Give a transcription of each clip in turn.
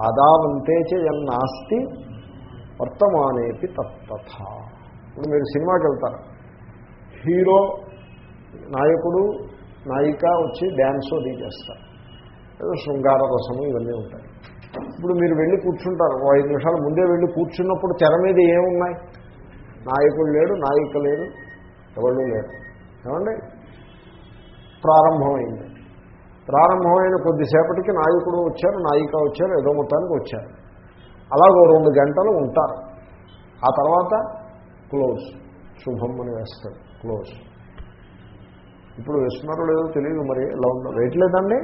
ఆదావంతే చెన్నాస్తి వర్తమానేపి తత్తథ. ఇప్పుడు మీరు సినిమాకి వెళ్తారు. హీరో నాయకుడు నాయిక వచ్చి డ్యాన్స్ అది చేస్తారు ఏదో శృంగార రసము ఇవన్నీ ఉంటాయి. ఇప్పుడు మీరు వెళ్ళి కూర్చుంటారు. ఐదు నిమిషాల ముందే వెళ్ళి కూర్చున్నప్పుడు తెర మీద ఏమున్నాయి? నాయకుడు లేడు నాయిక లేడు ఎవళ్ళు లేరు. ఏమండి? ప్రారంభమైంది. ప్రారంభమైన కొద్దిసేపటికి నాయకుడు వచ్చారు నాయిక వచ్చారు ఏదో మొత్తానికి వచ్చారు. అలాగో రెండు గంటలు ఉంటారు. ఆ తర్వాత క్లోజ్. శుభం అని వేస్తారు క్లోజ్. ఇప్పుడు వేస్తున్నారో లేదో తెలియదు మరి ఇలా ఉందో. వేయట్లేదండి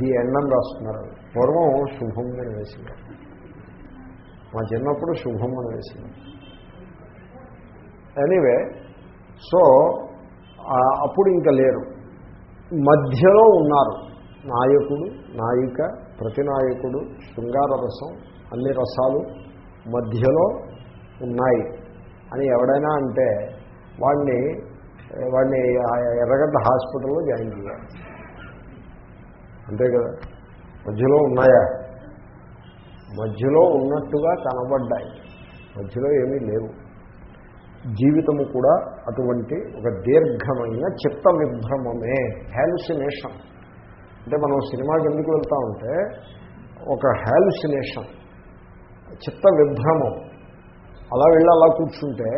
ది ఎండ్ అని రాస్తున్నారు. పూర్వం శుభం అని వేసినారు మా చిన్నప్పుడు శుభం అని వేసినారు ఎనీవే సో అప్పుడు ఇంకా లేరు. మధ్యలో ఉన్నారు. నాయకుడు నాయిక ప్రతినాయకుడు శృంగార రసం అన్ని రసాలు మధ్యలో ఉన్నాయి అని ఎవడైనా అంటే వాడిని వాడిని ఎర్రగడ్డ హాస్పిటల్లో జాయిన్ చేయాలి. అంతే కదా? మధ్యలో ఉన్నాయా? మధ్యలో ఉన్నట్టుగా కనబడ్డాయి. మధ్యలో ఏమీ లేవు. జీవితము కూడా అటువంటి ఒక దీర్ఘమైన చిత్త విభ్రమమే హ్యాలుసినేషన్ అంటే మనం సినిమాకి ఎందుకు వెళ్తా ఉంటే ఒక హ్యాలుసినేషన్ చిత్త విభ్రమం అలా వెళ్ళి అలా కూర్చుంటే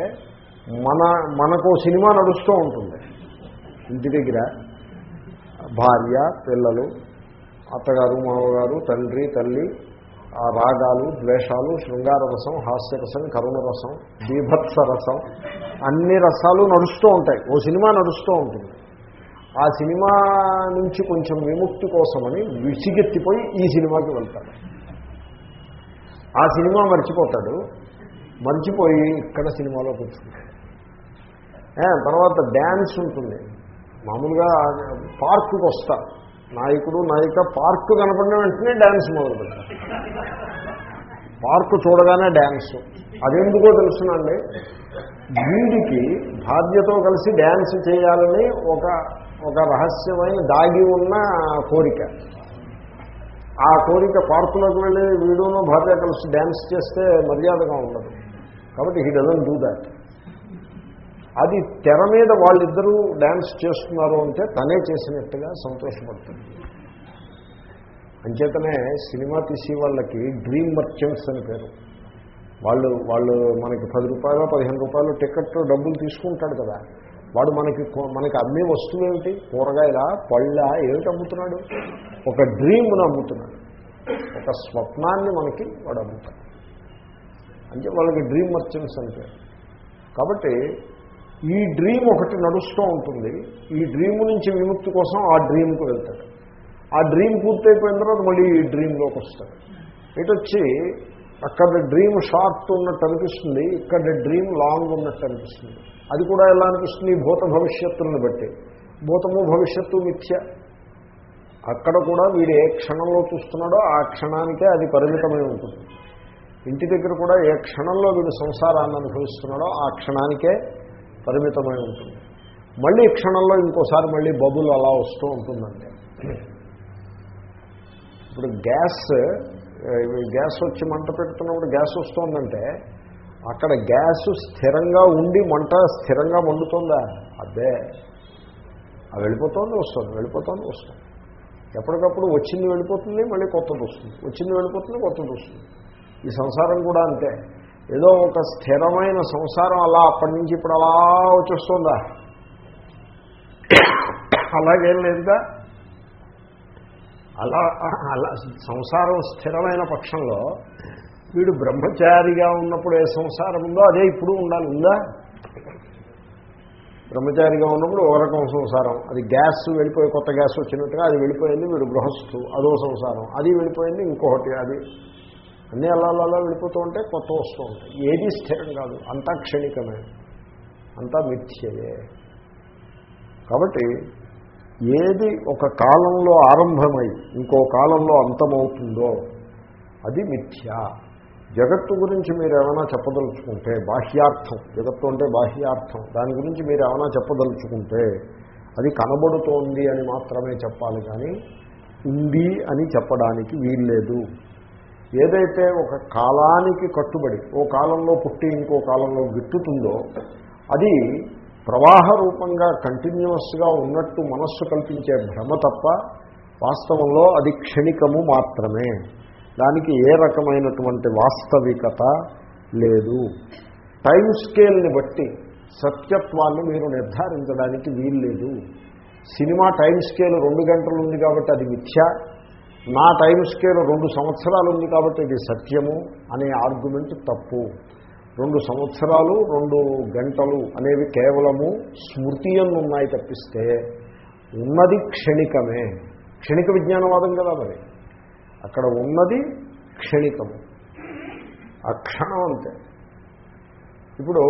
మన మనకు సినిమా నడుస్తూ ఉంటుంది. ఇంటి దగ్గర భార్య పిల్లలు అత్తగారు మామగారు తండ్రి తల్లి ఆ రాగాలు ద్వేషాలు శృంగార రసం హాస్యరసం కరుణరసం బీభత్స రసం అన్ని రసాలు నడుస్తూ ఉంటాయి. ఓ సినిమా నడుస్తూ ఉంటుంది. ఆ సినిమా నుంచి కొంచెం విముక్తి కోసమని విసిగెత్తిపోయి ఈ సినిమాకి వెళ్తాడు. ఆ సినిమా మర్చిపోతాడు. మర్చిపోయి ఇక్కడ సినిమాలో కూర్చుంటాడు. తర్వాత డ్యాన్స్ ఉంటుంది. మామూలుగా పార్కుకి వస్తారు నాయకుడు నాయిక పార్కు కనపడిన వెంటనే డ్యాన్స్ మొదలుపెట్టారు. పార్కు చూడగానే డ్యాన్స్. అదెందుకో తెలుసునండి. వీడికి భార్యతో కలిసి డ్యాన్స్ చేయాలని ఒక ఒక రహస్యమైన దాగి ఉన్న కోరిక. ఆ కోరిక పార్కులోకి వెళ్ళి వీడును భార్య కలిసి డ్యాన్స్ చేస్తే మర్యాదగా ఉండదు. కాబట్టి హీ డజన్ డూ దాట్. అది తెర మీద వాళ్ళిద్దరూ డ్యాన్స్ చేస్తున్నారు అంటే తనే చేసినట్టుగా సంతోషపడుతుంది. అంచేతనే సినిమా తీసే వాళ్ళకి డ్రీమ్ మర్చెంట్స్ అని పేరు. వాళ్ళు వాళ్ళు మనకి పది రూపాయలు పదిహేను రూపాయలు టికెట్ డబ్బులు తీసుకుంటాడు కదా. వాడు మనకి మనకి అమ్మే వస్తువు ఏమిటి? కూరగాయల పళ్ళ ఏమిటి అమ్ముతున్నాడు? ఒక డ్రీమ్ను అమ్ముతున్నాడు. ఒక స్వప్నాన్ని మనకి వాడు అమ్ముతాడు. అంటే వాళ్ళకి డ్రీమ్ మర్చెంట్స్ పేరు. కాబట్టి ఈ డ్రీమ్ ఒకటి నడుస్తూ ఉంటుంది. ఈ డ్రీమ్ నుంచి విముక్తి కోసం ఆ డ్రీమ్కి వెళ్తాడు. ఆ డ్రీమ్ పూర్తయిపోయిన తర్వాత మళ్ళీ ఈ డ్రీమ్లోకి వస్తాడు. ఇటు వచ్చి అక్కడ డ్రీమ్ షార్ట్ ఉన్నట్టు అనిపిస్తుంది ఇక్కడ డ్రీమ్ లాంగ్ ఉన్నట్టు అనిపిస్తుంది. అది కూడా ఎలా అనిపిస్తుంది? భూత భవిష్యత్తులను బట్టి. భూతము భవిష్యత్తు మిథ్య. అక్కడ కూడా వీడు ఏ క్షణంలో చూస్తున్నాడో ఆ క్షణానికే అది పరిమితమై ఉంటుంది. ఇంటి దగ్గర కూడా ఏ క్షణంలో వీడు సంసారాన్ని అనుభవిస్తున్నాడో ఆ క్షణానికే పరిమితమై ఉంటుంది. మళ్ళీ క్షణంలో ఇంకోసారి మళ్ళీ బబుల్ అలా వస్తూ ఉంటుందంటే ఇప్పుడు గ్యాస్ గ్యాస్ వచ్చి మంట పెడుతున్నప్పుడు గ్యాస్ వస్తుందంటే అక్కడ గ్యాస్ స్థిరంగా ఉండి మంట స్థిరంగా మండుతుందా? అదే అది వెళ్ళిపోతుంది వస్తుంది వెళ్ళిపోతుంది వస్తుంది. ఎప్పటికప్పుడు వచ్చింది వెళ్ళిపోతుంది మళ్ళీ కొత్తది వస్తుంది. వచ్చింది వెళ్ళిపోతుంది కొత్తది వస్తుంది. ఈ సంసారం కూడా అంతే. ఏదో ఒక స్థిరమైన సంసారం అలా అప్పటి నుంచి ఇప్పుడు అలా వచ్చేస్తుందా? అలాగేం లేదా? అలా అలా సంసారం స్థిరమైన పక్షంలో వీడు బ్రహ్మచారిగా ఉన్నప్పుడు ఏ సంసారం ఉందో అదే ఇప్పుడు ఉండాలి ఉందా? బ్రహ్మచారిగా ఉన్నప్పుడు ఒక రకం సంసారం. అది గ్యాస్ వెళ్ళిపోయి కొత్త గ్యాస్ వచ్చినట్టుగా అది వెళ్ళిపోయింది వీడు గృహస్థు అదో సంసారం. అది వెళ్ళిపోయింది ఇంకొకటి అది. అన్నీ అలా అలా వెళ్ళిపోతూ ఉంటే కొత్త వస్తూ ఉంటాయి ఏది స్థిరం కాదు. అంతా క్షణికమే. అంతా మిథ్యయే. కాబట్టి ఏది ఒక కాలంలో ఆరంభమై ఇంకో కాలంలో అంతమవుతుందో అది మిథ్య. జగత్తు గురించి మీరు ఏమైనా చెప్పదలుచుకుంటే బాహ్యార్థం. జగత్తు అంటే బాహ్యార్థం. దాని గురించి మీరు ఏమైనా చెప్పదలుచుకుంటే అది కనబడుతోంది అని మాత్రమే చెప్పాలి కానీ ఉంది అని చెప్పడానికి వీల్లేదు. ఏదైతే ఒక కాలానికి కట్టుబడి ఓ కాలంలో పుట్టి ఇంకో కాలంలో గిట్టుతుందో అది ప్రవాహ రూపంగా కంటిన్యూస్గా ఉన్నట్టు మనస్సు కల్పించే భ్రమ తప్ప వాస్తవంలో అది క్షణికము మాత్రమే. దానికి ఏ రకమైనటువంటి వాస్తవికత లేదు. టైం స్కేల్ని బట్టి సత్యత్వాన్ని మీరు నిర్ధారించడానికి వీల్లేదు. సినిమా టైం స్కేల్ రెండు గంటలు ఉంది కాబట్టి అది మిథ్య. నా టైం స్కేల్ రెండు సంవత్సరాలు ఉంది కాబట్టి ఇది సత్యము అనే ఆర్గ్యుమెంట్ తప్పు. రెండు సంవత్సరాలు రెండు గంటలు అనేవి కేవలము స్మృతి ఉన్నాయి తప్పిస్తే ఉన్నది క్షణికమే. క్షణిక విజ్ఞానవాదం కదా మరి. అక్కడ ఉన్నది క్షణికము. ఆ క్షణం అంతే. ఇప్పుడు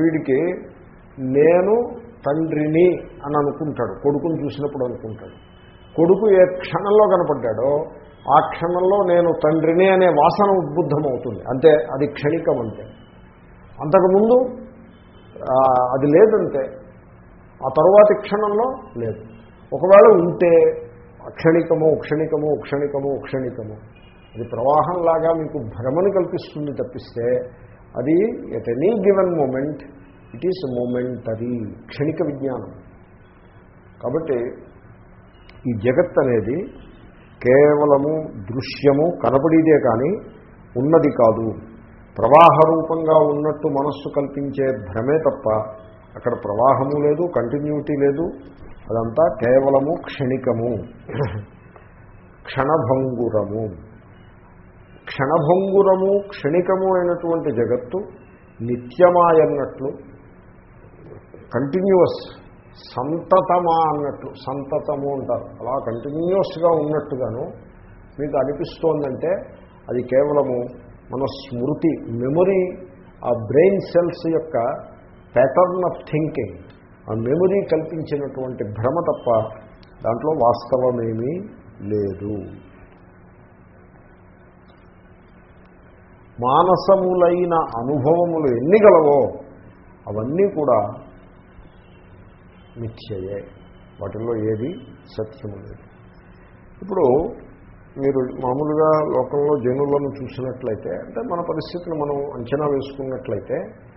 వీడికి నేను తండ్రిని అని అనుకుంటాడు కొడుకుని చూసినప్పుడు అనుకుంటాడు. కొడుకు ఏ క్షణంలో కనపడ్డాడో ఆ క్షణంలో నేను తండ్రిని అనే వాసన ఉద్బుద్ధమవుతుంది. అంతే అది క్షణికం అంతే అంతకుముందు అది లేదంతే ఆ తరువాతి క్షణంలో లేదు. ఒకవేళ ఉంటే అక్షణికము క్షణికము క్షణికము క్షణికము. అది ప్రవాహంలాగా మీకు భ్రమను కల్పిస్తుంది తప్పిస్తే అది at any given moment it is momentary క్షణిక విజ్ఞానం. కాబట్టి ఈ జగత్ అనేది కేవలము దృశ్యము కనపడేదే కానీ ఉన్నది కాదు. ప్రవాహ రూపంగా ఉన్నట్టు మనస్సు కల్పించే భ్రమే తప్ప అక్కడ ప్రవాహము లేదు కంటిన్యూటీ లేదు. అదంతా కేవలము క్షణికము. క్షణభంగురము. క్షణభంగురము క్షణికము అయినటువంటి జగత్తు నిత్యమాయన్నట్లు కంటిన్యూస్ సంతతమా అన్నట్లు సంతతము అంటారు. అలా కంటిన్యూస్గా ఉన్నట్టుగాను మీకు అనిపిస్తోందంటే అది కేవలము మన స్మృతి మెమొరీ ఆ బ్రెయిన్ సెల్స్ యొక్క ప్యాటర్న్ ఆఫ్ థింకింగ్ ఆ మెమొరీ కల్పించినటువంటి భ్రమ తప్ప దాంట్లో వాస్తవమేమీ లేదు. మానసములైన అనుభవములు ఎన్ని గలవో అవన్నీ కూడా మిథ్యయే వాటిల్లో ఏది సత్యము లేదు. ఇప్పుడు మీరు మామూలుగా లోకంలో జనులను చూసినట్లయితే అంటే మన పరిస్థితిని మనం అంచనా వేసుకున్నట్లయితే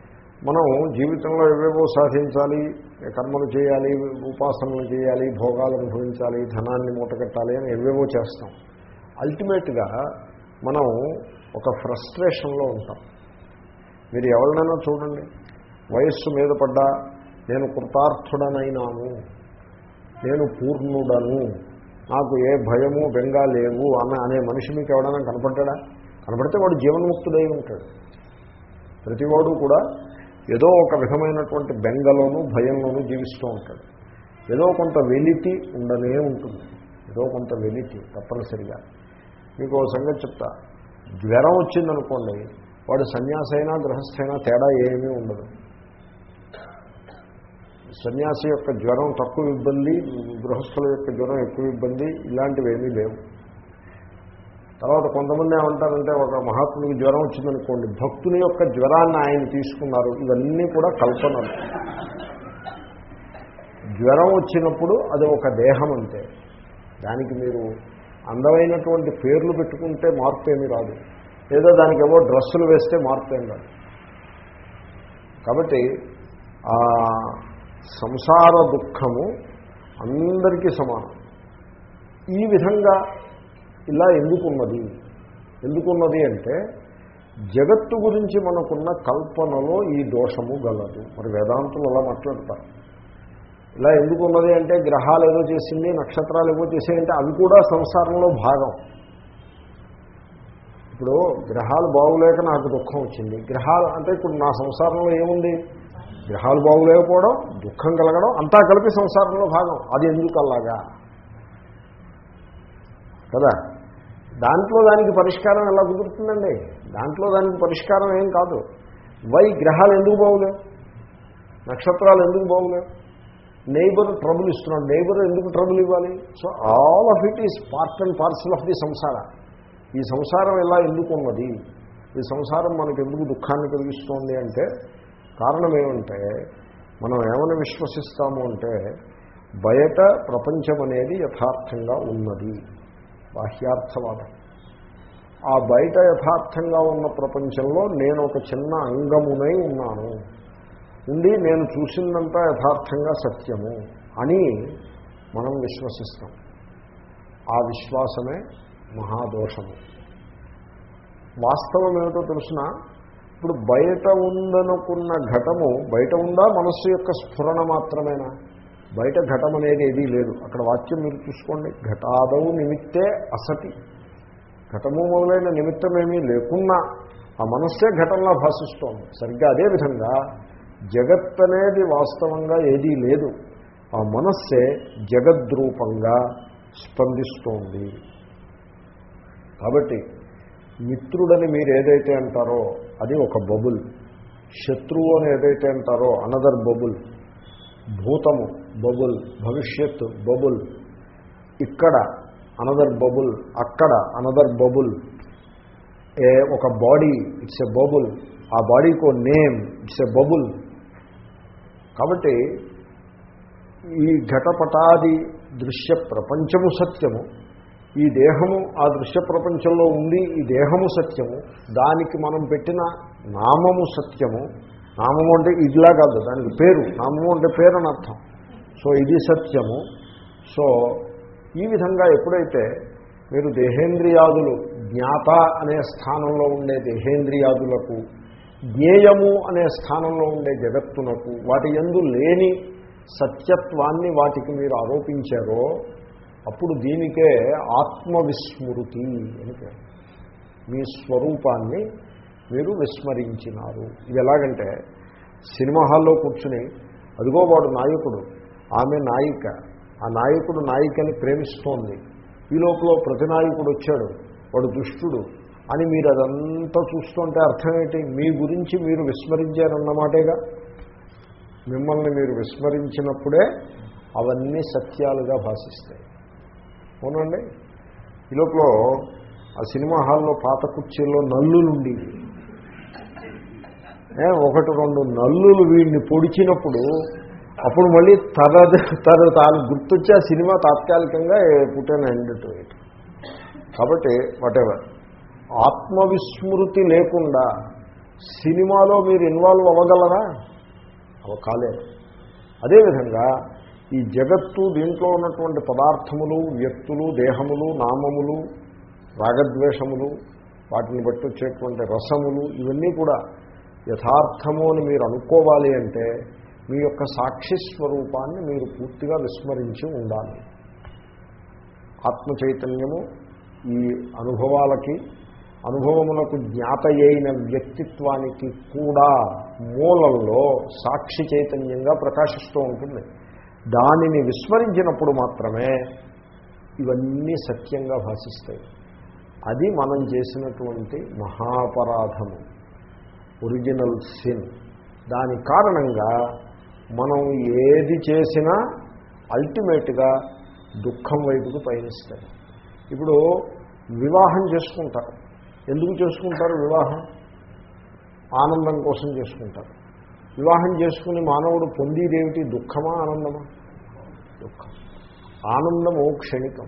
మనం జీవితంలో ఏవేవో సాధించాలి కర్మలు చేయాలి ఉపాసనలు చేయాలి భోగాలు అనుభవించాలి ధనాన్ని మూటగట్టాలి అని ఏవేవో చేస్తాం. అల్టిమేట్గా మనం ఒక ఫ్రస్ట్రేషన్లో ఉంటాం. మీరు ఎవరినైనా చూడండి. వయస్సు మీద పడ్డా నేను కృతార్థుడనైనాను. నేను పూర్ణుడను. నాకు ఏ భయము బెంగ లేవు అన్న అనే మనిషి మీకు ఎవడైనా కనపడ్డా కనపడితే వాడు జీవన్ముక్తుడై ఉంటాడు. ప్రతివాడు కూడా ఏదో ఒక విధమైనటువంటి బెంగలోనూ భయంలోనూ జీవిస్తూ ఉంటాడు. ఏదో కొంత వెలితి ఉండనే ఉంటుంది. ఏదో కొంత వెలితి తప్పనిసరిగా. మీకు ఓ సంగతి చెప్తా. జ్వరం వచ్చిందనుకోండి వాడు సన్యాసైనా గృహస్థైనా తేడా ఏమీ ఉండదు. సన్యాసి యొక్క జ్వరం తక్కువ ఇబ్బంది గృహస్థుల యొక్క జ్వరం ఎక్కువ ఇబ్బంది ఇలాంటివి ఏమీ లేవు. తర్వాత కొంతమంది ఏమంటారంటే ఒక మహాత్ముడికి జ్వరం వచ్చిందనుకోండి భక్తుని యొక్క జ్వరాన్ని ఆయన తీసుకున్నారు. ఇవన్నీ కూడా కల్పనలు. జ్వరం వచ్చినప్పుడు అది ఒక దేహం అంతే. దానికి మీరు అందమైనటువంటి పేర్లు పెట్టుకుంటే మార్పు ఏమీ రాదు. ఏదో దానికి ఏవో డ్రెస్సులు వేస్తే మార్పు ఏం రాదు. కాబట్టి సంసార దుఃఖము అందరికీ సమానం. ఈ విధంగా ఇలా ఎందుకున్నది? ఎందుకున్నది అంటే జగత్తు గురించి మనకున్న కల్పనలో ఈ దోషము గలదు. మరి వేదాంతులు అలా మాట్లాడతారు. ఇలా ఎందుకున్నది అంటే గ్రహాలు ఏదో చేసింది నక్షత్రాలు ఏవో చేసాయంటే అవి కూడా సంసారంలో భాగం. ఇప్పుడు గ్రహాలు బాగులేక నాకు దుఃఖం వచ్చింది. గ్రహాలు అంటే ఇప్పుడు నా సంసారంలో ఏముంది? గ్రహాలు బాగులేకపోవడం దుఃఖం కలగడం అంతా కలిపి సంసారంలో భాగం. అది ఎందుకు అలాగా కదా? దాంట్లో దానికి పరిష్కారం ఎలా కుదురుతుందండి? దాంట్లో దానికి పరిష్కారం ఏం కాదు. వై గ్రహాలు ఎందుకు బాగులేవు నక్షత్రాలు ఎందుకు బాగులేవు నైబర్ ట్రబుల్ ఇస్తున్నాడు. నైబర్ ఎందుకు ట్రబుల్ ఇవ్వాలి? So all of it is part and parcel of the samsara ఈ సంసారం ఎలా ఎందుకు ఉన్నది ఈ సంసారం మనకు ఎందుకు దుఃఖాన్ని కలిగిస్తోంది అంటే కారణం ఏమంటే మనం ఏమని విశ్వసిస్తాము అంటే బయట ప్రపంచం అనేది యథార్థంగా ఉన్నది. బాహ్యార్థవాదం. ఆ బయట యథార్థంగా ఉన్న ప్రపంచంలో నేను ఒక చిన్న అంగమునై ఉన్నాను. ఉండి నేను చూసిందంతా యథార్థంగా సత్యము అని మనం విశ్వసిస్తాం. ఆ విశ్వాసమే మహాదోషము. వాస్తవం ఏమిటో తెలిసిన? ఇప్పుడు బయట ఉందనుకున్న ఘటము బయట ఉందా? మనస్సు యొక్క స్ఫురణ మాత్రమేనా? బయట ఘటం అనేది ఏదీ లేదు. అక్కడ వాక్యం మీరు చూసుకోండి. ఘటాదవు నిమిత్తే అసతి. ఘటము మొదలైన నిమిత్తమేమీ లేకున్నా ఆ మనస్సే ఘటంలా భాషిస్తోంది. సరిగ్గా అదేవిధంగా జగత్ అనేది వాస్తవంగా ఏదీ లేదు. ఆ మనస్సే జగద్రూపంగా స్పందిస్తోంది. కాబట్టి మిత్రుడని మీరు ఏదైతే అంటారో అది ఒక బబుల్. శత్రువు అని ఏదైతే అంటారో అనదర్ బబుల్ భూతము బబుల్ భవిష్యత్తు బబుల్ ఇక్కడ అనదర్ బబుల్ అక్కడ అనదర్ బబుల్ ఏ ఒక బాడీ ఇట్స్ ఎ బబుల్ ఆ బాడీకో నేమ్ ఇట్స్ ఎ బబుల్ కాబట్టి ఈ ఘటపటాది దృశ్య ప్రపంచము సత్యము. ఈ దేహము ఆ దృశ్య ప్రపంచంలో ఉంది ఈ దేహము సత్యము. దానికి మనం పెట్టిన నామము సత్యము. నామము అంటే ఇదిలా కాదు దానికి పేరు. నామము అంటే పేరు అని అర్థం. సో ఇది సత్యము. సో ఈ విధంగా ఎప్పుడైతే మీరు దేహేంద్రియాదులు జ్ఞాత అనే స్థానంలో ఉండే దేహేంద్రియాదులకు జ్ఞేయము అనే స్థానంలో ఉండే జగత్తునకు వాటి ఎందు లేని సత్యత్వాన్ని వాటికి మీరు ఆరోపించారో అప్పుడు దీనికే ఆత్మవిస్మృతి అని పేరు. మీ స్వరూపాన్ని మీరు విస్మరించినారు. ఇది ఎలాగంటే సినిమా హాల్లో కూర్చుని అదిగో వాడు నాయకుడు ఆమె నాయిక ఆ నాయకుడు నాయికని ప్రేమిస్తోంది. ఈ లోపల ప్రతి నాయకుడు వచ్చాడు వాడు దుష్టుడు అని మీరు అదంతా చూస్తుంటే అర్థమేంటి మీ గురించి మీరు విస్మరించారన్నమాటేగా మిమ్మల్ని మీరు విస్మరించినప్పుడే అవన్నీ సత్యాలుగా భాషిస్తాయి. అవునండి ఈ లోపల ఆ సినిమా హాల్లో పాత కుర్చీల్లో నల్లులు ఉండేవి ఒకటి రెండు నల్లులు వీడిని పొడిచినప్పుడు అప్పుడు మళ్ళీ తర తర తాను గుర్తొచ్చి ఆ సినిమా తాత్కాలికంగా పుట్టిన ఎండ్ టు ఇట్ కాబట్టి వాటెవర్ ఆత్మవిస్మృతి లేకుండా సినిమాలో మీరు ఇన్వాల్వ్ అవ్వగలరా? అవ కాలేదు అదేవిధంగా ఈ జగత్తు దీంట్లో ఉన్నటువంటి పదార్థములు వ్యక్తులు దేహములు నామములు రాగద్వేషములు వాటిని బట్టి వచ్చేటువంటి రసములు ఇవన్నీ కూడా యథార్థము అని మీరు అనుకోవాలి అంటే మీ యొక్క సాక్షి స్వరూపాన్ని మీరు పూర్తిగా విస్మరించి ఉండాలి. ఆత్మ చైతన్యము ఈ అనుభవాలకి అనుభవములకు జ్ఞాత అయిన వ్యక్తిత్వానికి కూడా మూలంలో సాక్షి చైతన్యంగా ప్రకాశిస్తూ ఉంటుంది. దానిని విస్మరించినప్పుడు మాత్రమే ఇవన్నీ సత్యంగా భాషిస్తాయి. అది మనం చేసినటువంటి మహాపరాధము ఒరిజినల్ సిన్ దాని కారణంగా మనం ఏది చేసినా అల్టిమేట్గా దుఃఖం వైపుకు పయనిస్తాయి. ఇప్పుడు వివాహం చేసుకుంటారు. ఎందుకు చేసుకుంటారు వివాహం? ఆనందం కోసం చేసుకుంటారు. వివాహం చేసుకుని మానవుడు పొందేదేమిటి దుఃఖమా ఆనందమా? దుఃఖం. ఆనందము క్షణికం.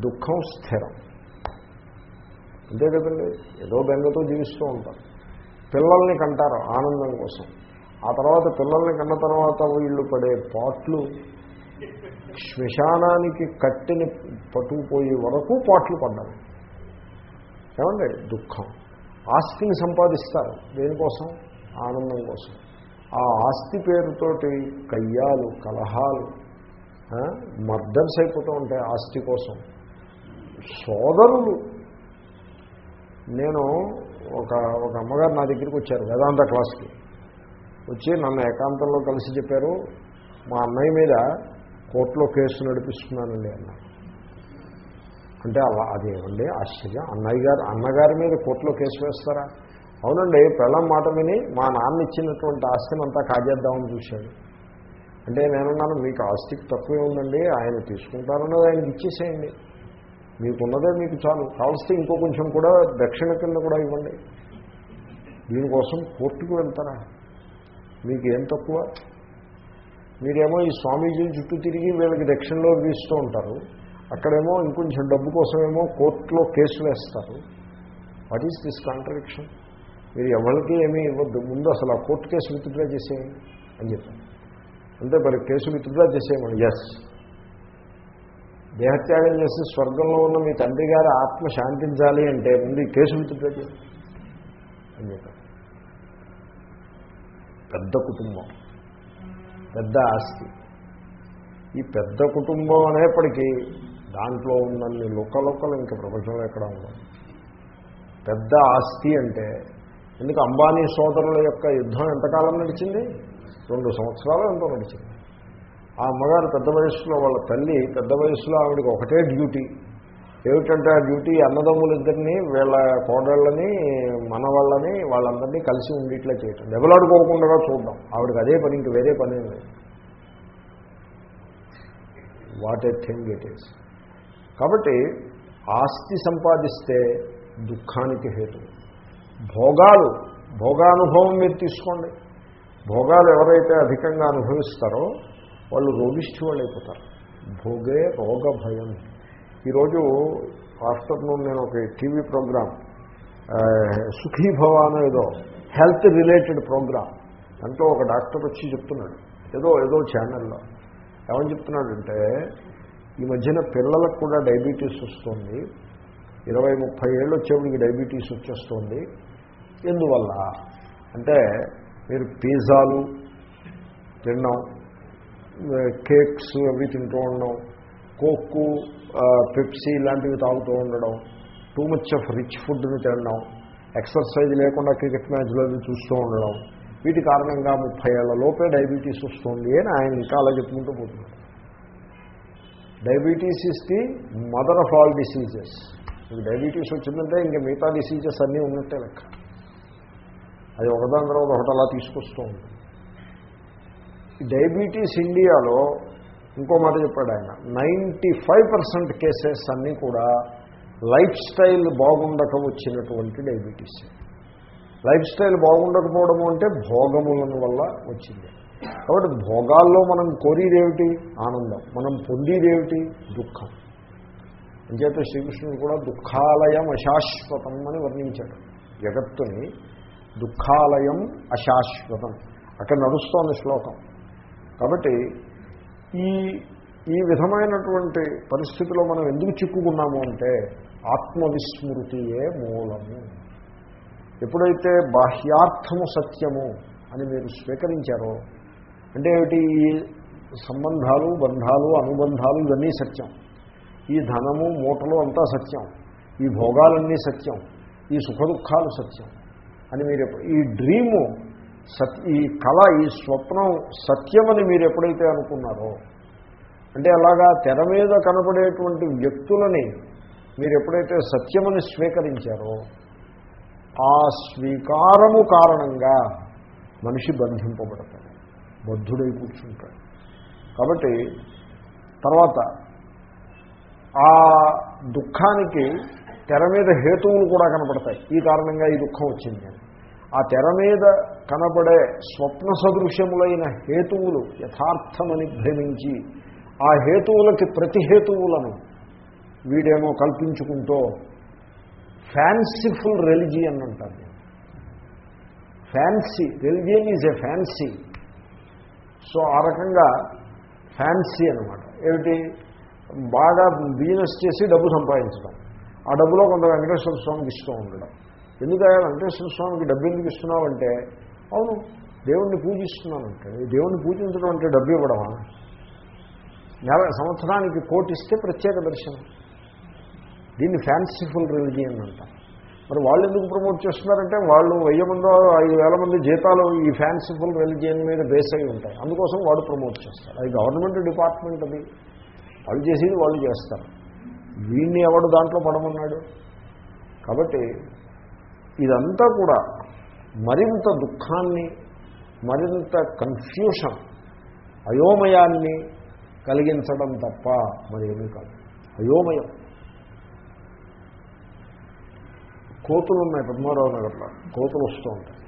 దుఃఖం స్థిరం. అంతే కదండి? ఏదో బెంగతో జీవిస్తూ ఉంటారు. పిల్లల్ని కంటారు ఆనందం కోసం. ఆ తర్వాత పిల్లల్ని కన్న తర్వాత వీళ్ళు పడే పాట్లు శ్మశానానికి కట్టిని పట్టుకుపోయే వరకు పాట్లు పడ్డారు ఏమండి? దుఃఖం. ఆస్తిని సంపాదిస్తారు. దేనికోసం? ఆనందం కోసం. ఆ ఆస్తి పేరుతోటి కయ్యాలు కలహాలు మర్డర్స్ అయిపోతూ ఉంటాయి ఆస్తి కోసం. సోదరులు. నేను ఒక ఒక అమ్మగారు నా దగ్గరికి వచ్చారు వేదాంత క్లాస్కి. వచ్చి నన్ను ఏకాంతంలో కలిసి చెప్పారు మా అన్నయ్య మీద కోర్టులో కేసు నడిపిస్తున్నానండి అన్నారు. అంటే అలా అదేమండి ఆశ్చర్యం. అన్నయ్య గారు అన్నగారి మీద కోర్టులో కేసు వేస్తారా? అవునండి పెళ్ళం మాట విని మా నాన్న ఇచ్చినటువంటి ఆస్తిని అంతా కాజేద్దామని చూశాడు. అంటే నేనున్నాను మీకు ఆస్తికి తక్కువే ఉందండి ఆయన తీసుకుంటారన్నది ఆయనకి ఇచ్చేసేయండి. మీకున్నదే మీకు చాలు. కావలిస్తే ఇంకో కొంచెం కూడా దక్షిణ కింద కూడా ఇవ్వండి. దీనికోసం కోర్టుకు వెళ్తారా? మీకు ఏం తక్కువ? మీరేమో ఈ స్వామీజీని చుట్టూ తిరిగి వీళ్ళకి దక్షిణలో వీస్తూ ఉంటారు. అక్కడేమో ఇంకొంచెం డబ్బు కోసమేమో కోర్టులో కేసులు వేస్తారు. వాట్ ఈస్ దిస్ కాంట్రడిక్షన్ మీరు ఎవరికి ఏమీ ఇవ్వద్దు. ముందు అసలు ఆ కోర్టు కేసు విత్డ్రా చేసేయండి అని చెప్పాను. అంతే మరి కేసు విత్డ్రా చేసేయమని. ఎస్ దేహత్యాగం చేసి స్వర్గంలో ఉన్న మీ తండ్రి గారి ఆత్మ శాంతించాలి అంటే ముందు ఈ కేసు విత్డ్రా చేయండి అని చెప్పాను. పెద్ద కుటుంబం. పెద్ద ఆస్తి. ఈ పెద్ద కుటుంబం అనేప్పటికీ దాంట్లో ఉన్నన్ని లుక్కలుక్కలు ఇంకా ప్రపంచంలో ఎక్కడ ఉండవు. పెద్ద ఆస్తి అంటే ఎందుకు అంబానీ సోదరుల యొక్క యుద్ధం ఎంతకాలం నడిచింది? రెండు సంవత్సరాలు ఎంతో నడిచింది. ఆ అమ్మగారు పెద్ద వయసులో వాళ్ళ తల్లి పెద్ద వయసులో ఆవిడకి ఒకటే డ్యూటీ. ఏమిటంటే ఆ డ్యూటీ? అన్నదమ్ములిద్దరినీ వీళ్ళ కోడళ్ళని మనవాళ్ళని వాళ్ళందరినీ కలిసి ఉండేట్లే చేయటం. దెబ్బలాడుకోకుండా చూడడం ఆవిడకి అదే పని ఇంక వేరే పని లేదు. What a thing it is కాబట్టి ఆస్తి సంపాదిస్తే దుఃఖానికి హేతు భోగాలు భోగానుభవం మీరు తీసుకోండి. భోగాలు ఎవరైతే అధికంగా అనుభవిస్తారో వాళ్ళు రోగిష్ఠి వాళ్ళు అయిపోతారు. భోగే రోగ భయం ఈరోజు ఆఫ్టర్నూన్ నేను ఒక టీవీ ప్రోగ్రాం సుఖీభవ ఏదో హెల్త్ రిలేటెడ్ ప్రోగ్రామ్. దాంట్లో ఒక డాక్టర్ వచ్చి చెప్తున్నాడు. ఏదో ఏదో ఛానల్లో. ఏమని చెప్తున్నాడంటే ఈ మధ్యన పిల్లలకు కూడా డయాబెటీస్ వస్తుంది. ఇరవై ముప్పై ఏళ్ళు వచ్చేప్పటికి డయాబెటీస్ వచ్చేస్తుంది. ఎందువల్ల? అంటే మీరు పిజ్జాలు తినడం కేక్స్ అవి తింటూ ఉండడం కోక్కు పెప్సీ ఇలాంటివి తాగుతూ ఉండడం టూ మచ్ ఆఫ్ రిచ్ ఫుడ్ని తినడం ఎక్సర్సైజ్ లేకుండా క్రికెట్ మ్యాచ్లు అవి చూస్తూ ఉండడం వీటి కారణంగా ముప్పై ఏళ్ళ లోపే డయాబెటీస్ వస్తుంది అని ఆయన ఇంకా అలా చెప్పుకుంటూ పోతున్నాడు diabetes is the mother of all diseases. మీకు డయాబెటీస్ వచ్చిందంటే ఇంకా మిగతా డిసీజెస్ అన్నీ ఉన్నట్టే లెక్క. అది ఒకదాని తర్వాత ఒకటి అలా తీసుకొస్తూ ఉంటుంది. డయాబెటీస్ ఇండియాలో ఇంకో మాట చెప్పాడు ఆయన నైంటీ ఫైవ్ పర్సెంట్ కేసెస్ అన్నీ కూడా లైఫ్ స్టైల్ బాగుండక వచ్చినటువంటి డయాబెటీస్. లైఫ్ స్టైల్ బాగుండకపోవడము అంటే భోగములను వల్ల వచ్చింది. కాబట్టి భోగాల్లో మనం కోరిదేమిటి? ఆనందం. మనం పొందేదేమిటి? దుఃఖం. అంచేత శ్రీకృష్ణుడు కూడా దుఃఖాలయం అశాశ్వతం అని వర్ణించాడు. జగత్తుని దుఃఖాలయం అశాశ్వతం. అక్కడ నడుస్తోంది శ్లోకం. కాబట్టి ఈ ఈ విధమైనటువంటి పరిస్థితిలో మనం ఎందుకు చిక్కుకున్నాము అంటే ఆత్మవిస్మృతియే మూలము. ఎప్పుడైతే బాహ్యార్థము సత్యము అని మీరు స్వీకరించారో అంటే ఏమిటి? ఈ సంబంధాలు బంధాలు అనుబంధాలు ఇవన్నీ సత్యం. ఈ ధనము మూటలు అంతా సత్యం. ఈ భోగాలన్నీ సత్యం. ఈ సుఖ దుఃఖాలు సత్యం. అని మీరు ఈ డ్రీము సత్ ఈ కళ ఈ స్వప్నం సత్యమని మీరు ఎప్పుడైతే అనుకున్నారో అంటే అలాగా తెర మీద కనపడేటువంటి వ్యక్తులని మీరు ఎప్పుడైతే సత్యమని స్వీకరించారో ఆ స్వీకారము కారణంగా మనిషి బంధింపబడతాడు బద్ధుడై కూర్చుంటాడు. కాబట్టి తర్వాత ఆ దుఃఖానికి తెర మీద హేతువులు కూడా కనపడతాయి. ఈ కారణంగా ఈ దుఃఖం వచ్చింది. ఆ తెర మీద కనబడే స్వప్న సదృశ్యములైన హేతువులు యథార్థమని భ్రమించి ఆ హేతువులకి ప్రతి హేతువులను వీడేమో కల్పించుకుంటూ ఫ్యాన్సీఫుల్ రెలిజియన్ అంటారు fancy religion is a fancy so ఆ రకంగా ఫ్యాన్సీ అనమాట ఏమిటి? బాగా బిజినెస్ చేసి డబ్బు సంపాదించడం. ఆ డబ్బులో కొంత వెంకటేశ్వర స్వామికి ఇస్తూ ఉండడం. ఎందుకయ్యా? వెంకటేశ్వర స్వామికి డబ్బు ఎందుకు ఇస్తున్నావంటే అవును దేవుణ్ణి పూజిస్తున్నానంటే దేవుణ్ణి పూజించడం అంటే డబ్బు ఇవ్వడమా? నెల సంవత్సరానికి కోటి ఇస్తే ప్రత్యేక దర్శనం. దీన్ని ఫ్యాన్సీఫుల్ రిలిజియన్ అంట. మరి వాళ్ళు ఎందుకు ప్రమోట్ చేస్తున్నారంటే వాళ్ళు వెయ్యి మందో ఐదు వేల మంది జీతాలు ఈ ఫ్యాన్సీఫుల్ రిలిజియన్ మీద బేస్ అయి ఉంటాయి. అందుకోసం వాడు ప్రమోట్ చేస్తారు. అది గవర్నమెంట్ డిపార్ట్మెంట్ అది. వాళ్ళు చేసేది వాళ్ళు చేస్తారు. వీడిని ఎవడు దాంట్లో పడమన్నాడు? కాబట్టి ఇదంతా కూడా మరింత దుఃఖాన్ని మరింత కన్ఫ్యూషన్ అయోమయాన్ని కలిగించడం తప్ప మరేమీ కాదు. అయోమయం. కోతులు ఉన్నాయి పద్మారావు నగర్లో. కోతులు వస్తూ ఉంటాయి.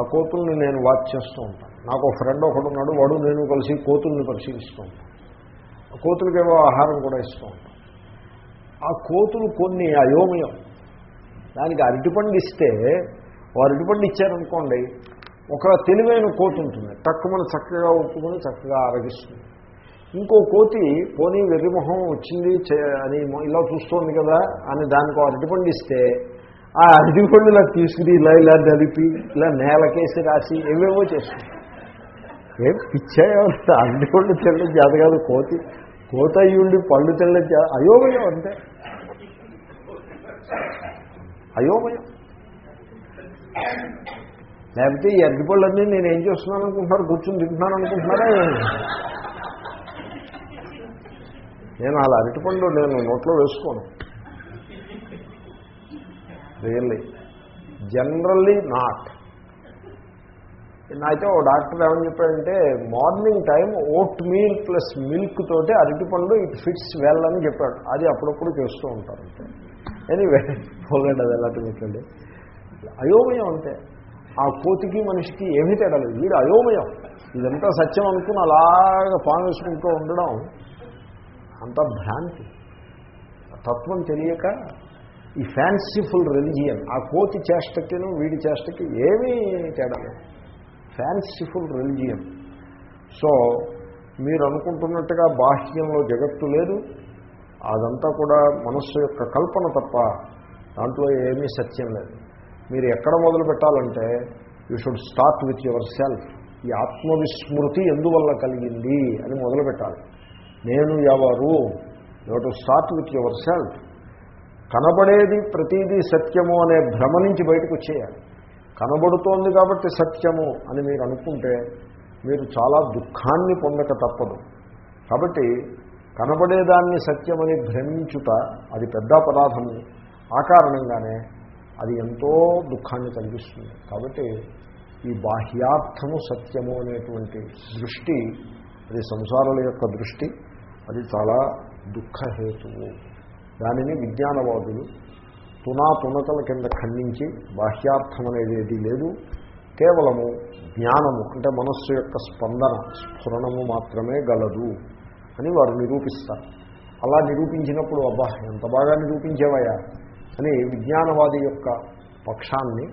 ఆ కోతుల్ని నేను వాచ్ చేస్తూ ఉంటాను. నాకు ఒక ఫ్రెండ్ ఒకడు ఉన్నాడు వాడు నేను కలిసి కోతుల్ని పరిశీలిస్తూ ఉంటాను. కోతులకేవో ఆహారం కూడా ఇస్తూ. ఉంటాం ఆ కోతులు కొన్ని అయోమయం. దానికి అరటిపండు ఇస్తే ఓ అరటిపండు ఇచ్చారనుకోండి ఒక తెలివైన కోతి ఉంటుంది. తక్కువ చక్కగా ఒప్పుకొని చక్కగా ఆరగిస్తుంది. ఇంకో కోతి పోనీ వెర్రిమొహం వచ్చింది చే- అని ఇలా చూస్తోంది కదా అని దానికి అరటిపండు ఇస్తే ఆ అరటిపండు ఇలా తీసుకుని ఇలా ఇలా నలిపి ఇలా నేలకేసి రాసి ఏవేవో చేస్తుంది. ఏం పిచ్చాయో అరటిపండు తెలియదు జాతకాదు కోతి. కోతయ్యుళ్ళు పళ్ళు తెల్ల అయోమయం అంతే. అయోమయం. లేకపోతే ఈ అగ్గిపళ్ళన్నీ నేను ఏం చేస్తున్నాను అనుకుంటున్నారు కూర్చుని తింటున్నాను అనుకుంటున్నారా నేను అలా అరటిపండు నేను నోట్లో వేసుకోను. రియల్లీ జనరల్లీ నాట్ అయితే ఓ డాక్టర్ ఏమని చెప్పాడంటే morning time oatmeal plus milk తోటి అరటిపండు ఇట్ ఫిట్స్ వెల్ అని చెప్పాడు. అది అప్పుడప్పుడు చేస్తూ ఉంటారు. ఎనీవే పోగండి అది ఎలా పెట్టండి అయోమయం అంతే ఆ కోతికి మనిషికి ఏమీ తేడా లేదు. వీడు అయోమయం. ఇదంతా సత్యం అనుకుని అలాగ పాన్ వేసుకుంటూ ఉండడం అంత భ్రాంతి. తత్వం తెలియక ఈ ఫ్యాన్సీఫుల్ రిలిజియన్ ఆ కోతి చేష్టకిను వీడి చేష్టకి ఏమీ తేడా లేదు. ఫ్యాన్సిఫుల్ రిలిజియన్ సో మీరు అనుకుంటున్నట్టుగా బాహ్యంలో జగత్తు లేదు. అదంతా కూడా మనస్సు యొక్క కల్పన తప్ప దాంట్లో ఏమీ సత్యం లేదు. మీరు ఎక్కడ మొదలు పెట్టాలంటే you should start with yourself ఈ ఆత్మవిస్మృతి ఎందువల్ల కలిగింది అని మొదలు పెట్టాలి. నేను ఎవరు? You to start with yourself కనబడేది ప్రతిదీ సత్యము అనే భ్రమ నుంచి బయటకు వచ్చేయాలి. కనబడుతోంది కాబట్టి సత్యము అని మీరు అనుకుంటే మీరు చాలా దుఃఖాన్ని పొందక తప్పదు. కాబట్టి కనబడేదాన్ని సత్యమని భ్రమించుట అది పెద్ద అపరాధము. ఆ కారణంగానే అది ఎంతో దుఃఖాన్ని కలిగిస్తుంది. కాబట్టి ఈ బాహ్యార్థము సత్యము అనేటువంటి దృష్టి అది సంసారుల యొక్క దృష్టి అది చాలా దుఃఖహేతువు. దానిని విజ్ఞానవాదులు తునా తునకల కింద ఖండించి బాహ్యార్థం అనేది ఏది లేదు. కేవలము జ్ఞానము అంటే మనస్సు యొక్క స్పందన స్ఫురణము మాత్రమే గలదు అని వారు నిరూపిస్తారు. అలా నిరూపించినప్పుడు అబ్బా ఎంత బాగా నిరూపించేవయ్యా అని విజ్ఞానవాది యొక్క పక్షాన్ని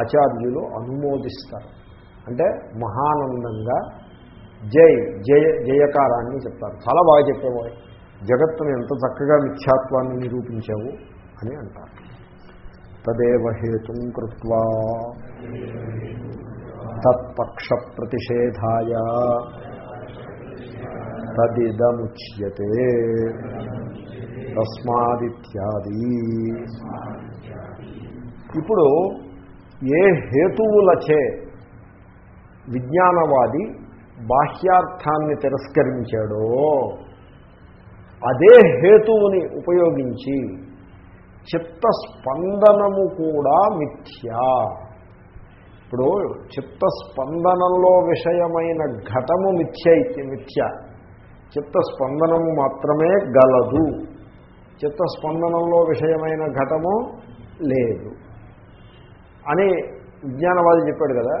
ఆచార్యులు అనుమోదిస్తారు. అంటే మహానందంగా జై జయ జయకారాన్ని చెప్తారు. చాలా బాగా చెప్పేవాడు జగత్తును ఎంత చక్కగా మిథ్యాత్వాన్ని నిరూపించావు. అని అంటారు. తదేవ హేతు కృత్వా. తత్పక్ష ప్రతిషేధాయ తదిదముచ్యతే. తస్మాదిత్యాది. ఇప్పుడు ఏ హేతువులచే విజ్ఞానవాది బాహ్యార్థాన్ని తిరస్కరించాడో అదే హేతువుని ఉపయోగించి చిత్తస్పందనము కూడా మిథ్యా. ఇప్పుడు చిత్తస్పందనంలో విషయమైన ఘటము మిథ్య అయితే మిథ్య. చిత్తస్పందనము మాత్రమే గలదు. చిత్తస్పందనంలో విషయమైన ఘటము లేదు. అని విజ్ఞానవాది చెప్పాడు కదా.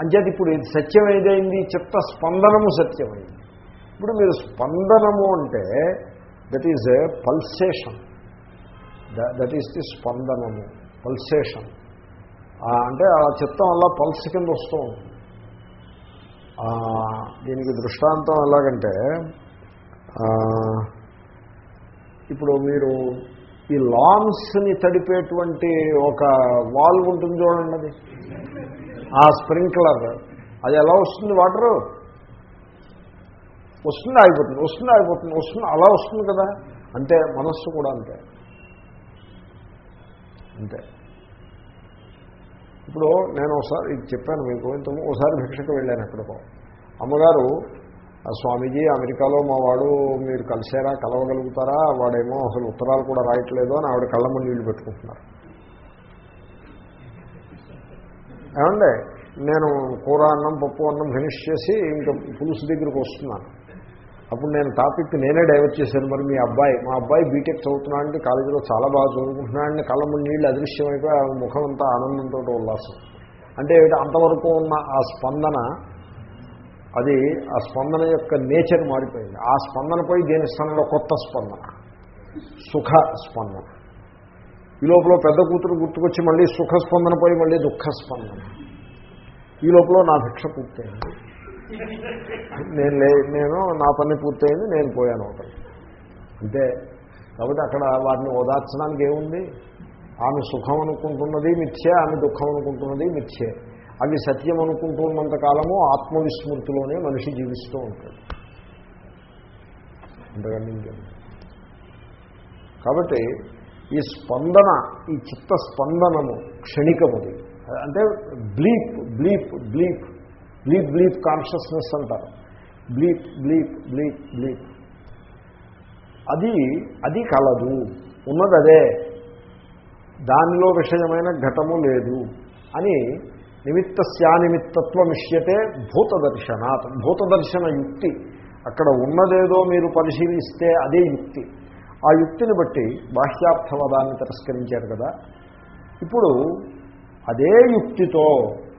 అంచేది ఇప్పుడు ఇది సత్యం ఏదైంది చిత్తస్పందనము సత్యమైంది. ఇప్పుడు మీరు స్పందనము అంటే that is pulsation that is the స్పందనము pulsation అంటే ఆ చిత్తం అలా పల్స్ కింద వస్తూ ఉంటుంది దీనికి దృష్టాంతం ఎలాగంటే ఇప్పుడు మీరు ఈ లాంగ్స్ని తడిపేటువంటి ఒక వాల్వ్ ఉంటుంది చూడండి అది. ఆ స్ప్రింక్లర్ అది ఎలా వస్తుంది వాటరు వస్తుంది ఆగిపోతుంది వస్తుంది ఆగిపోతుంది వస్తుంది అలా వస్తుంది కదా. అంటే మనస్సు కూడా అంతే. అంతే. ఇప్పుడు నేను ఒకసారి ఇది చెప్పాను మీకు ఇంత ఒకసారి భిక్షకు వెళ్ళాను ఎక్కడికో. అమ్మగారు "ఆ స్వామీజీ అమెరికాలో మా వాడు మీరు కలిసారా కలవగలుగుతారా? వాడేమో అసలు ఉత్తరాలు కూడా రాయట్లేదు అని ఆవిడ కళ్ళమ్మ నీళ్ళు పెట్టుకుంటున్నారు. ఏమండి నేను కూర అన్నం పప్పు అన్నం ఫినిష్ చేసి ఇంకా పులుసు దగ్గరికి వస్తున్నాను. అప్పుడు నేను టాపిక్ నేనే డైవర్ట్ చేశాను. మరి మీ అబ్బాయి మా అబ్బాయి బీటెక్ చదువుతున్నాడంటే కాలేజీలో చాలా బాగా చదువుకుంటున్నాడని కళ్ళము నీళ్ళు అదృశ్యమైపోయి ఆమె ముఖం అంతా ఆనందంతో ఉల్లాసం. అంటే అంతవరకు ఉన్న ఆ స్పందన అది ఆ స్పందన యొక్క నేచర్ మారిపోయింది. ఆ స్పందనపై దేని స్థానంలో? కొత్త స్పందన. సుఖ స్పందన. ఈ లోపల పెద్ద కూతురు గుర్తుకొచ్చి మళ్ళీ సుఖ స్పందనపై మళ్ళీ దుఃఖ స్పందన. ఈ లోపల నా భిక్ష పూర్తయింది. నేను లే నేను నా పని పూర్తయింది నేను పోయాను ఒకటి అంతే కాబట్టి అక్కడ వాటిని ఓదార్చడానికి ఏముంది? ఆమె సుఖం అనుకుంటున్నది మిథ్యే ఆమె దుఃఖం అనుకుంటున్నది మిథ్యే. అవి సత్యం అనుకుంటున్నంత కాలము ఆత్మవిస్మృతిలోనే మనిషి జీవిస్తూ ఉంటాడు. అంతకంటే కాబట్టి ఈ స్పందన ఈ చిత్త స్పందనము క్షణికముది. అంటే bleep bleep bleep. Bleep bleep consciousness అంటారు. బ్లీప్ బ్లీప్ బ్లీప్ బ్లీప్ అది అది కలదు. ఉన్నది అదే దానిలో విషయమైన ఘటము లేదు అని నిమిత్త ఇష్యతే భూతదర్శనాత్. భూతదర్శన యుక్తి. అక్కడ ఉన్నదేదో మీరు పరిశీలిస్తే అదే యుక్తి. ఆ యుక్తిని బట్టి బాహ్యార్థవాదాన్ని తిరస్కరించారు కదా. ఇప్పుడు అదే యుక్తితో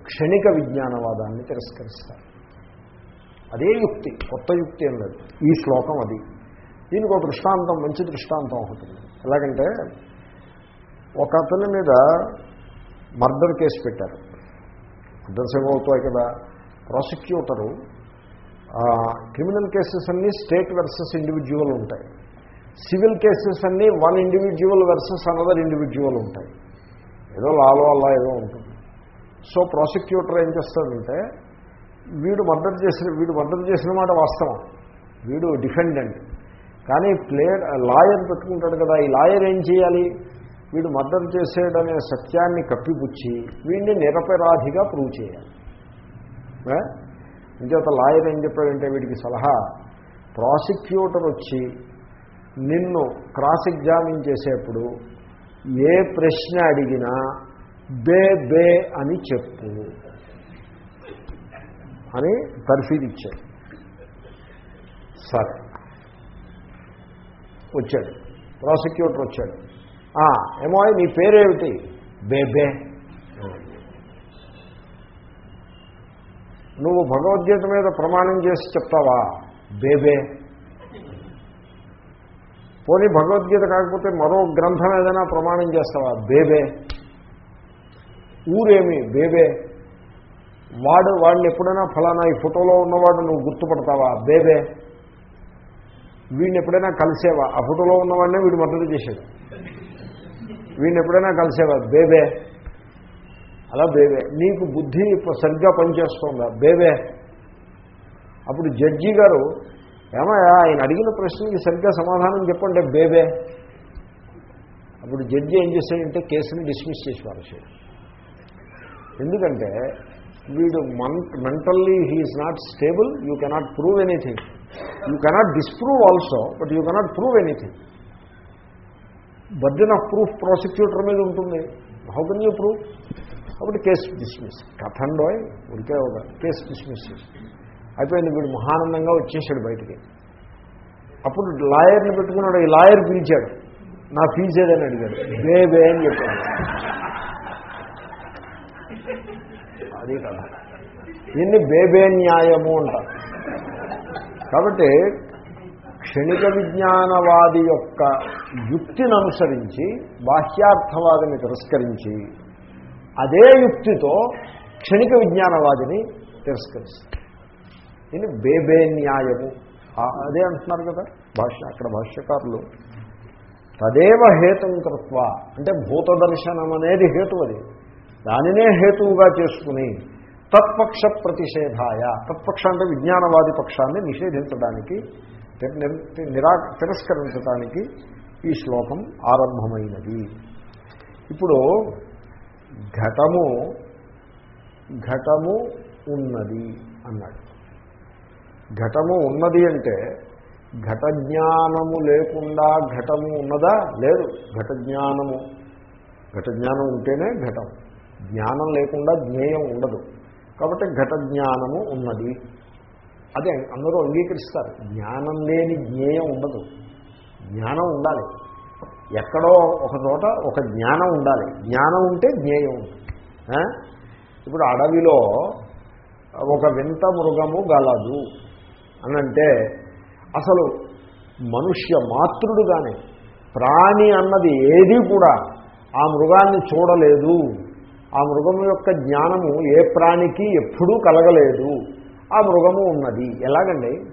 క్షణిక విజ్ఞానవాదాన్ని తిరస్కరిస్తారు. అదే యుక్తి కొత్త యుక్తి ఏం లేదు. ఈ శ్లోకం అది. దీనికి ఒక దృష్టాంతం మంచి దృష్టాంతం అవుతుంది ఎలాగంటే ఒక అతని మీద మర్డర్ కేసు పెట్టారు. మర్డర్స్ ఏమవుతాయి కదా. ప్రాసిక్యూటరు క్రిమినల్ కేసెస్ అన్నీ స్టేట్ వర్సెస్ ఇండివిజువల్ ఉంటాయి. సివిల్ కేసెస్ అన్నీ one individual versus another individual ఉంటాయి. ఏదో లాలో అలా ఏదో ఉంటుంది. సో ప్రాసిక్యూటర్ ఏం చేస్తాడంటే వీడు మర్డర్ చేసిన వీడు మర్డర్ చేసిన మాట వాస్తవం. వీడు డిఫెండెంట్. కానీ ప్లేయర్ లాయర్ పెట్టుకుంటాడు కదా ఈ లాయర్ ఏం చేయాలి? వీడు మర్డర్ చేసేడనే సత్యాన్ని కప్పిపుచ్చి వీడిని నిరపరాధిగా ప్రూవ్ చేయాలి. ఇంకేత లాయర్ ఏం చెప్పాడంటే వీడికి సలహా ప్రాసిక్యూటర్ వచ్చి నిన్ను క్రాస్ ఎగ్జామిన్ చేసేప్పుడు ఏ ప్రశ్న అడిగినా బే బే అని చెప్పు అని తర్ఫీదు ఇచ్చాడు సరే. వచ్చాడు. ప్రాసిక్యూటర్ వచ్చాడు. ఏమో నీ పేరేమిటి? బేబే నువ్వు భగవద్గీత మీద ప్రమాణం చేసి చెప్తావా? బేబే పోనీ భగవద్గీత కాకపోతే మరో గ్రంథం ఏదైనా ప్రమాణం చేస్తావా? బేబే ఊరేమి బేబే? వాడు వాళ్ళని ఎప్పుడైనా ఫలానా ఈ ఫోటోలో ఉన్నవాడు నువ్వు గుర్తుపడతావా? బేబే. వీడిని ఎప్పుడైనా కలిసేవా? ఆ ఫోటోలో ఉన్నవాడినే వీడు మద్దతు చేశాడు. వీడిని ఎప్పుడైనా కలిసేవా? బేబే. అలా బేబే. నీకు బుద్ధి సరిగ్గా పనిచేస్తుందా? బేబే. అప్పుడు జడ్జి గారు ఏమయ్యా ఆయన అడిగిన ప్రశ్నకి సరిగ్గా సమాధానం చెప్పండి బేబే. అప్పుడు జడ్జి ఏం చేశాడంటే కేసుని డిస్మిస్ చేసి పారేశాడు. ఎందుకంటే వీడు Mann mentally he is not stable you cannot prove anything you cannot disprove also but you cannot prove anything burden of proof prosecutor మీద ఉంటుంది. హౌ కెన్ యూ ప్రూవ్ కాబట్టి కేసు డిస్మిస్ కథండోయ్ ఉడికే ఒక కేసు డిస్మిస్ అయిపోయింది వీడు మహానందంగా వచ్చేసాడు బయటికి. అప్పుడు లాయర్ని పెట్టుకున్నాడు ఈ లాయర్ పిలిచాడు. నా ఫీజు ఏదని అడిగాడు. బే బే అని చెప్పాడు. అది కథ దీన్ని బేబే న్యాయము అంటారు. కాబట్టి క్షణిక విజ్ఞానవాది యొక్క యుక్తిని అనుసరించి బాహ్యార్థవాదిని తిరస్కరించి అదే యుక్తితో క్షణిక విజ్ఞానవాదిని తిరస్కరిస్తారు దీన్ని బేబే న్యాయము అదే అంటున్నారు కదా భాష్య అక్కడ భాష్యకారులు. తదేవ హేతుం కృత్వ. అంటే భూతదర్శనం అనేది హేతు అది దానినే హేతువుగా చేసుకుని తత్పక్ష ప్రతిషేధాయ తత్పక్ష అంటే విజ్ఞానవాది పక్షాన్ని నిషేధించడానికి నిరా తిరస్కరించడానికి ఈ శ్లోకం ఆరంభమైనది. ఇప్పుడు ఘటము ఘటము ఉన్నది అన్నాడు. ఘటము ఉన్నది అంటే ఘట జ్ఞానము లేకుండా ఘటము ఉన్నదా? లేదు. ఘట జ్ఞానము. ఘట జ్ఞానం ఉంటేనే ఘటం. జ్ఞానం లేకుండా జ్ఞేయం ఉండదు. కాబట్టి ఘట జ్ఞానము ఉన్నది. అదే అందరూ అంగీకరిస్తారు. జ్ఞానం లేని జ్ఞేయం ఉండదు. జ్ఞానం ఉండాలి. ఎక్కడో ఒక చోట ఒక జ్ఞానం ఉండాలి. జ్ఞానం ఉంటే జ్ఞేయం ఉంటుంది ఇప్పుడు అడవిలో ఒక వింత మృగము గలదు అనంటే అసలు మనుష్య మాతృడు కానీ ప్రాణి అన్నది ఏది కూడా ఆ మృగాన్ని చూడలేదు. ఆ మృగము యొక్క జ్ఞానము ఏ ప్రాణికి ఎప్పుడూ కలగలేదు. ఆ మృగము ఉన్నది. ఎలాగండి?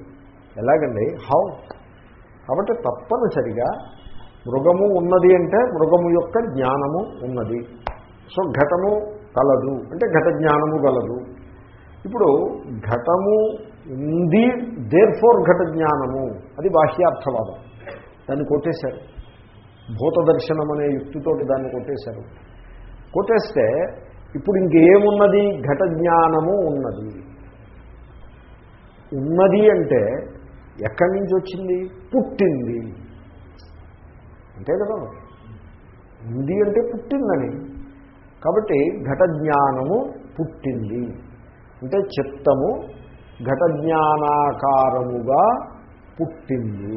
ఎలాగండి? హౌ? కాబట్టి తప్పనిసరిగా మృగము ఉన్నది అంటే మృగము యొక్క జ్ఞానము ఉన్నది. సో ఘటము కలదు. అంటే ఘట జ్ఞానము గలదు. ఇప్పుడు ఘటము ఉంది దేర్ ఫోర్ ఘట జ్ఞానము. అది బాహ్యార్థవాదం. దాన్ని కొట్టేశారు. భూత దర్శనం అనే యుక్తితోటి దాన్ని కొట్టేశారు. కొట్టేస్తే ఇప్పుడు ఇంకేమున్నది? ఘట జ్ఞానము ఉన్నది. ఉన్నది అంటే ఎక్కడి నుంచి వచ్చింది? పుట్టింది. అంతే కదా? ఉంది అంటే పుట్టిందని. కాబట్టి ఘట జ్ఞానము పుట్టింది. అంటే చిత్తము ఘట జ్ఞానాకారముగా పుట్టింది.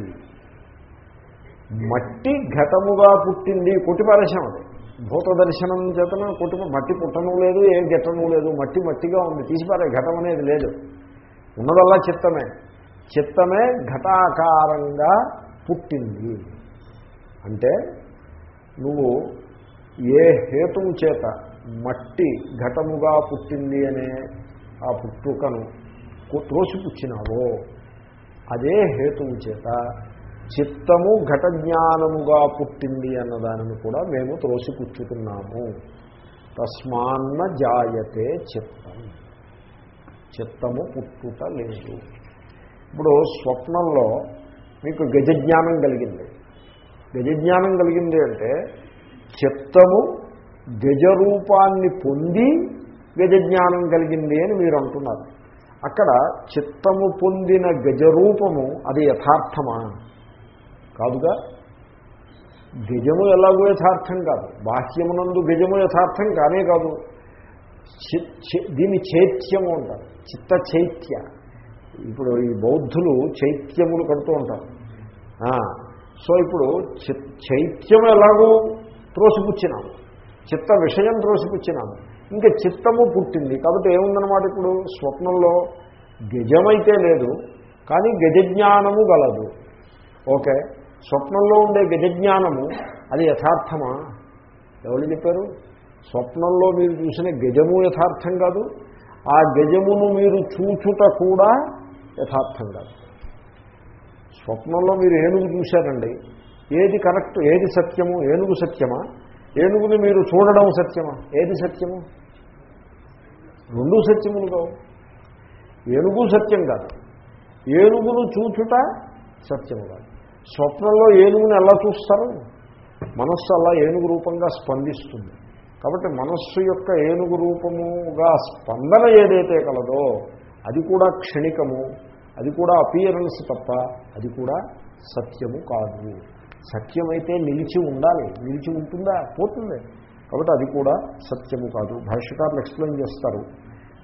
మట్టి ఘటముగా పుట్టింది. కొట్టిపారేశాం అది భూత దర్శనం చేతన కుటుంబ మట్టి పుట్టను లేదు ఏ గెట్టను లేదు మట్టి మట్టిగా ఉంది. తీసిపారే ఘటం అనేది లేదు. ఉన్నదల్లా చిత్తమే. చిత్తమే ఘటాకారంగా పుట్టింది. అంటే నువ్వు ఏ హేతుం చేత మట్టి ఘటముగా పుట్టింది అనే ఆ పుట్టుకను త్రోసిపుచ్చినావో అదే హేతువు చేత చిత్తము ఘట జ్ఞానముగా పుట్టింది అన్న దానిని కూడా మేము త్రోసిపుచ్చుతున్నాము. తస్మాన్న జాయతే చిత్తం. చిత్తము పుట్టుట లేదు. ఇప్పుడు స్వప్నంలో మీకు గజజ్ఞానం కలిగింది. గజజ్ఞానం కలిగింది అంటే చిత్తము గజరూపాన్ని పొంది గజజ్ఞానం కలిగింది అని మీరు అంటున్నారు. అక్కడ చిత్తము పొందిన గజరూపము అది యథార్థమా? కాదుగా? గజము ఎలాగో యథార్థం కాదు. బాహ్యమునందు గజము యథార్థం కానే కాదు. దీన్ని చైత్యము అంటారు. చిత్త చైత్య. ఇప్పుడు ఈ బౌద్ధులు చైత్యములు కడుతూ ఉంటారు. సో ఇప్పుడు చైత్యం ఎలాగో త్రోసిపుచ్చినాము. చిత్త విషయం త్రోసిపుచ్చినాము. ఇంకా చిత్తము పుట్టింది. కాబట్టి ఏముందన్నమాట ఇప్పుడు? స్వప్నంలో గజమైతే లేదు కానీ గజజ్ఞానము గలదు. ఓకే? స్వప్నంలో ఉండే గజజ్ఞానము అది యథార్థమా? ఎవరు చెప్పారు? స్వప్నంలో మీరు చూసిన గజము యథార్థం కాదు ఆ గజమును మీరు చూచుట కూడా యథార్థం కాదు. స్వప్నంలో మీరు ఏనుగు చూశారండి ఏది కరెక్ట్ ఏది సత్యము ఏనుగు సత్యమా? ఏనుగుని మీరు చూడడం సత్యమా? ఏది సత్యము? రెండు సత్యములు కావు. ఏనుగు సత్యం కాదు ఏనుగును చూచుట సత్యము కాదు. స్వప్నంలో ఏనుగుని ఎలా చూస్తారు? మనస్సు అలా ఏనుగు రూపంగా స్పందిస్తుంది. కాబట్టి మనస్సు యొక్క ఏనుగు రూపముగా స్పందన ఏదైతే కలదో అది కూడా క్షణికము అది కూడా అపియరెన్స్ తప్ప అది కూడా సత్యము కాదు. సత్యమైతే నిలిచి ఉండాలి. నిలిచి ఉంటుందా? పోతుంది. కాబట్టి అది కూడా సత్యము కాదు. భాష్యకారులు ఎక్స్ప్లెయిన్ చేస్తారు.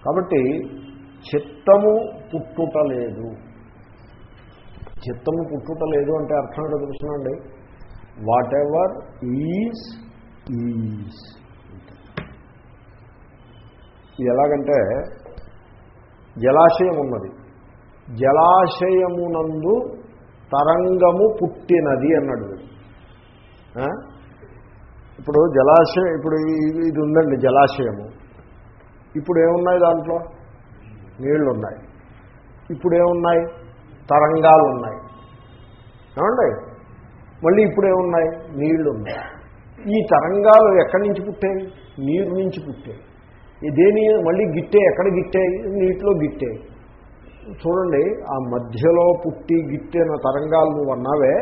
కాబట్టి చిత్తము పుట్టుట లేదు. చిత్తము పుట్టుట లేదు అంటే అర్థం ఏంటో తెలుసునండి. వాట్ ఎవర్ ఈజ్ ఈజ్ ఇది ఎలాగంటే జలాశయం ఉన్నది. జలాశయమునందు తరంగము పుట్టినది అన్నాడు ఇప్పుడు జలాశయం ఇప్పుడు ఇది- ఇది ఉందండి జలాశయము. ఇప్పుడు ఏమున్నాయి దాంట్లో? నీళ్ళున్నాయి. ఇప్పుడు ఏమున్నాయి? తరంగాలు ఉన్నాయి. ఏమండి? మళ్ళీ ఇప్పుడేమున్నాయి నీళ్ళు ఉన్నాయి. ఈ తరంగాలు ఎక్కడి నుంచి పుట్టాయి? నీరు నుంచి పుట్టాయి. దేని మళ్ళీ గిట్టే ఎక్కడ గిట్టాయి? నీటిలో గిట్టాయి చూడండి ఆ మధ్యలో పుట్టి గిట్టిన తరంగాలు నువ్వు అన్నావే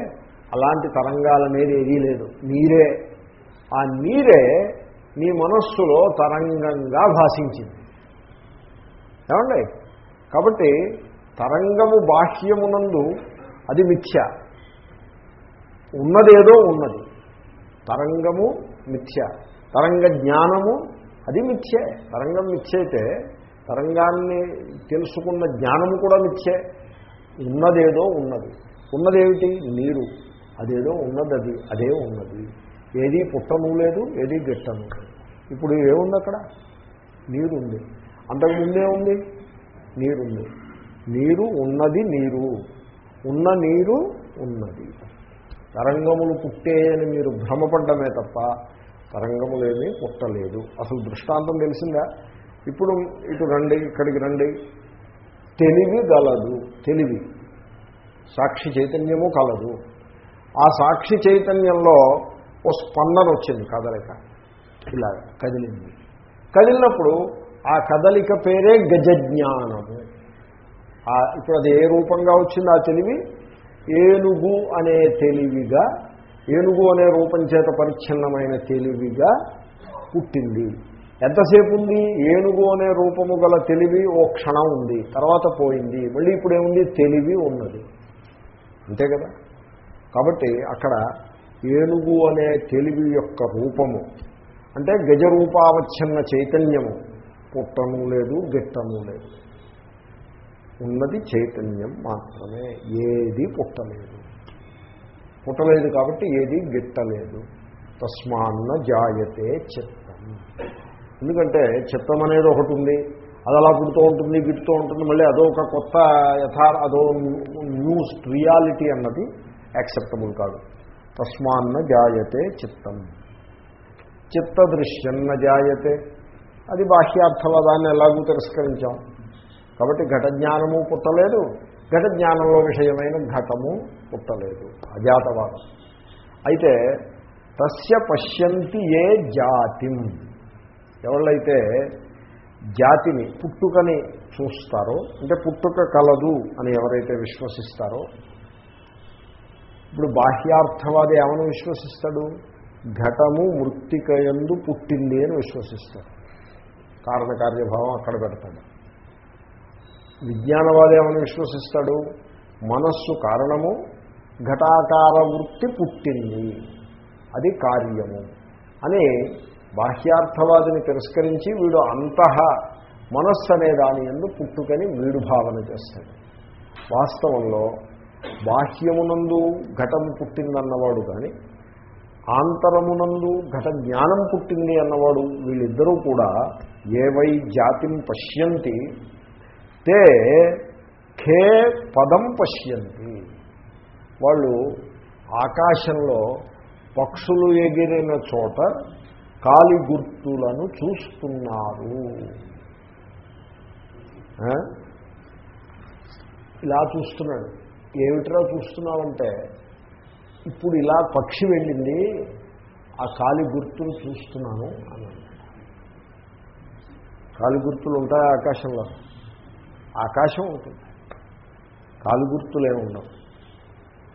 అలాంటి తరంగాల మీద ఏదీ లేదు. నీరే. ఆ నీరే నీ మనస్సులో తరంగంగా భాషించింది. ఏమండి? కాబట్టి తరంగము బాహ్యమునందు అది మిథ్య. ఉన్నదేదో ఉన్నది. తరంగము మిథ్య. తరంగ జ్ఞానము అది మిథ్యే. తరంగం మిథ్యైతే తరంగాన్ని తెలుసుకున్న జ్ఞానము కూడా మిథ్యే. ఉన్నదేదో ఉన్నది. ఉన్నదేమిటి? నీరు. అదేదో ఉన్నది అది. అదే ఉన్నది. ఏది పుట్టను లేదు ఏది గిట్టను లేదు. ఇప్పుడు ఏముంది అక్కడ నీరుంది. అంతకు ముందే ఉంది? నీరుంది. నీరు ఉన్నది నీరు. ఉన్న నీరు ఉన్నది. తరంగములు పుట్టేయని మీరు భ్రమపడ్డమే తప్ప తరంగములేమీ పుట్టలేదు. అసలు దృష్టాంతం తెలిసిందా? ఇప్పుడు ఇటు రండి ఇక్కడికి రండి. తెలివి గలదు. తెలివి. సాక్షి చైతన్యము కలదు. ఆ సాక్షి చైతన్యంలో ఓ స్పందన వచ్చింది కదలిక. ఇలా కదిలింది. కదిలినప్పుడు ఆ కదలిక పేరే గజజ్ఞానము. ఇప్పుడు అది ఏ రూపంగా వచ్చింది ఆ తెలివి? ఏనుగు అనే తెలివిగా ఏనుగు అనే రూపం చేత పరిచ్ఛిన్నమైన తెలివిగా పుట్టింది. ఎంతసేపు ఉంది? ఏనుగు అనే రూపము గల తెలివి ఓ క్షణం ఉంది తర్వాత పోయింది. మళ్ళీ ఇప్పుడు ఏముంది? తెలివి ఉన్నది. అంతే కదా? కాబట్టి అక్కడ ఏనుగు అనే తెలివి యొక్క రూపము అంటే గజరూపావచ్ఛిన్న చైతన్యము పుట్టము లేదు గిట్టము లేదు. ఉన్నది చైతన్యం మాత్రమే. ఏది పుట్టలేదు. పుట్టలేదు కాబట్టి ఏది గిట్టలేదు. తస్మాన్న జాయతే చిత్తం. ఎందుకంటే చిత్తం అనేది ఒకటి ఉంది. అది అలా పుడుతూ ఉంటుంది గిట్టుతూ ఉంటుంది. మళ్ళీ అదో ఒక కొత్త యథా అదో న్యూస్ రియాలిటీ అన్నది యాక్సెప్టబుల్ కాదు. తస్మాన్న జాయతే చిత్తం. చిత్తదృశ్యన్న జాయతే. అది బాహ్యార్థవాదాన్ని ఎలాగూ తిరస్కరించాం. కాబట్టి ఘట జ్ఞానము పుట్టలేదు. ఘట జ్ఞానంలో విషయమైన ఘటము పుట్టలేదు. అజాతవాదం. అయితే తస్య పశ్యంతి ఏ జాతిం. ఎవళ్ళైతే జాతిని పుట్టుకని చూస్తారో అంటే పుట్టుక కలదు అని ఎవరైతే విశ్వసిస్తారో ఇప్పుడు బాహ్యార్థవాది ఏమని విశ్వసిస్తాడు? ఘటము మృత్తికయందు పుట్టింది అని విశ్వసిస్తాడు. కారణకార్యభావం అక్కడ పెడతాడు. విజ్ఞానవాది ఏమని విశ్వసిస్తాడు. మనస్సు కారణము ఘటాకార వృత్తి పుట్టింది. అది కార్యము. అని బాహ్యార్థవాదిని తిరస్కరించి వీడు అంతః మనస్సు అనే దాని ఎందు పుట్టుకని వీడు భావన చేస్తాడు. వాస్తవంలో బాహ్యమునందు ఘటం పుట్టిందన్నవాడు కానీ ఆంతరమునందు ఘట జ్ఞానం పుట్టింది అన్నవాడు వీళ్ళిద్దరూ కూడా ఏవై జాతిం పశ్యంతి తే ఖే పదం పశ్యంతి. వాళ్ళు ఆకాశంలో పక్షులు ఎగిరిన చోట కాలి గుర్తులను చూస్తున్నారు ఇలా చూస్తున్నాడు. ఏమిట్రా చూస్తున్నావంటే ఇప్పుడు ఇలా పక్షి వెళ్ళింది ఆ కాలి గుర్తులు చూస్తున్నాను అన్నాడు. కాలి గుర్తులు ఉంటాయి ఆకాశంలో? ఆకాశం ఉంటుంది. కాలు గుర్తులే ఉండవు.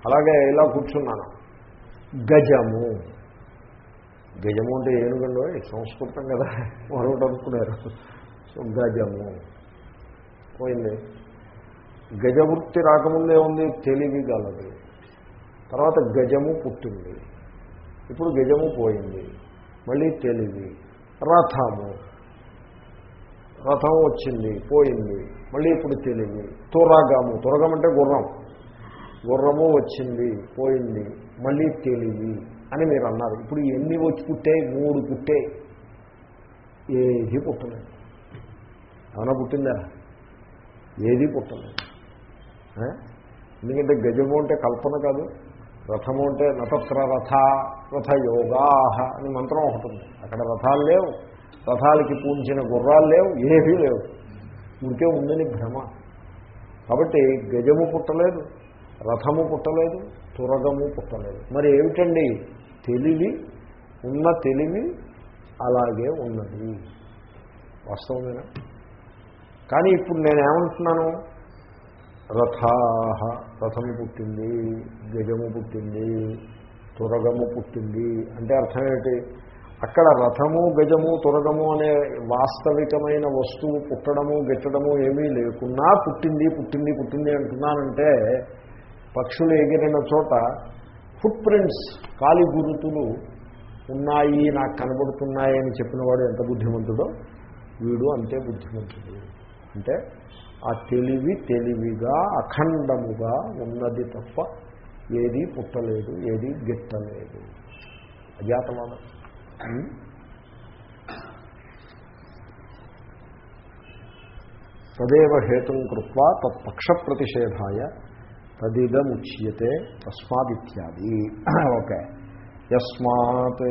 అలాగే ఇలా కూర్చున్నాను. గజము. గజము అంటే ఏనుగండో? సంస్కృతం కదా. మరొకటి అనుకున్నారు. సో గజము. పోయింది. గజవృత్తి రాకముందే ఉంది తెలివి గలది. తర్వాత గజము పుట్టింది. ఇప్పుడు గజము పోయింది. మళ్ళీ తెలివి. రథము. రథం వచ్చింది పోయింది. మళ్ళీ ఇప్పుడు తెలివి తురగము. తురగం అంటే గుర్రం. గుర్రము వచ్చింది పోయింది. మళ్ళీ తెలివి అని మీరు అన్నారు. ఇప్పుడు ఎన్ని వచ్చి పుట్టే? మూడు పుట్టే. ఏది పుట్టలేదు. ఏమైనా పుట్టిందా? ఏది పుట్టలేదు. ఎందుకంటే గజము అంటే కల్పన కాదు. రథము అంటే నతత్ర రథ రథయోగా అని మంత్రం ఒకటి ఉంది. అక్కడ రథాలు లేవు. రథాలకి పూంచిన గుర్రాలు లేవు ఏవీ లేవు. ఇంకే ఉందని భ్రమ. కాబట్టి గజము పుట్టలేదు రథము పుట్టలేదు తురగము పుట్టలేదు. మరి ఏమిటండి? తెలివి ఉన్న తెలివి అలాగే ఉన్నది. వాస్తవమేనా? కానీ ఇప్పుడు నేనేమంటున్నాను రథాహ రథము పుట్టింది గజము పుట్టింది తురగము పుట్టింది. అంటే అర్థం ఏంటి అక్కడ రథము గజము తురగము అనే వాస్తవికమైన వస్తువు పుట్టడము గెట్టడము ఏమీ లేకున్నా పుట్టింది పుట్టింది పుట్టింది అంటున్నానంటే పక్షులు ఎగిరిన చోట ఫుట్ ప్రింట్స్ కాలి గురుతులు ఉన్నాయి నాకు కనబడుతున్నాయి అని చెప్పినవాడు ఎంత బుద్ధిమంతుడో? వీడు అంతే బుద్ధిమంతుడు. అంటే ఆ తెలివి తెలివిగా అఖండముగా ఉన్నది తప్ప ఏది పుట్టలేదు ఏది గెట్టలేదు. అజాతవాదం. తదేవ హేతుం కృత్వా తత్పక్ష ప్రతిషేధాయ తదిదముచ్యతే తస్మాదిత్యాది ఓకే యస్మాత్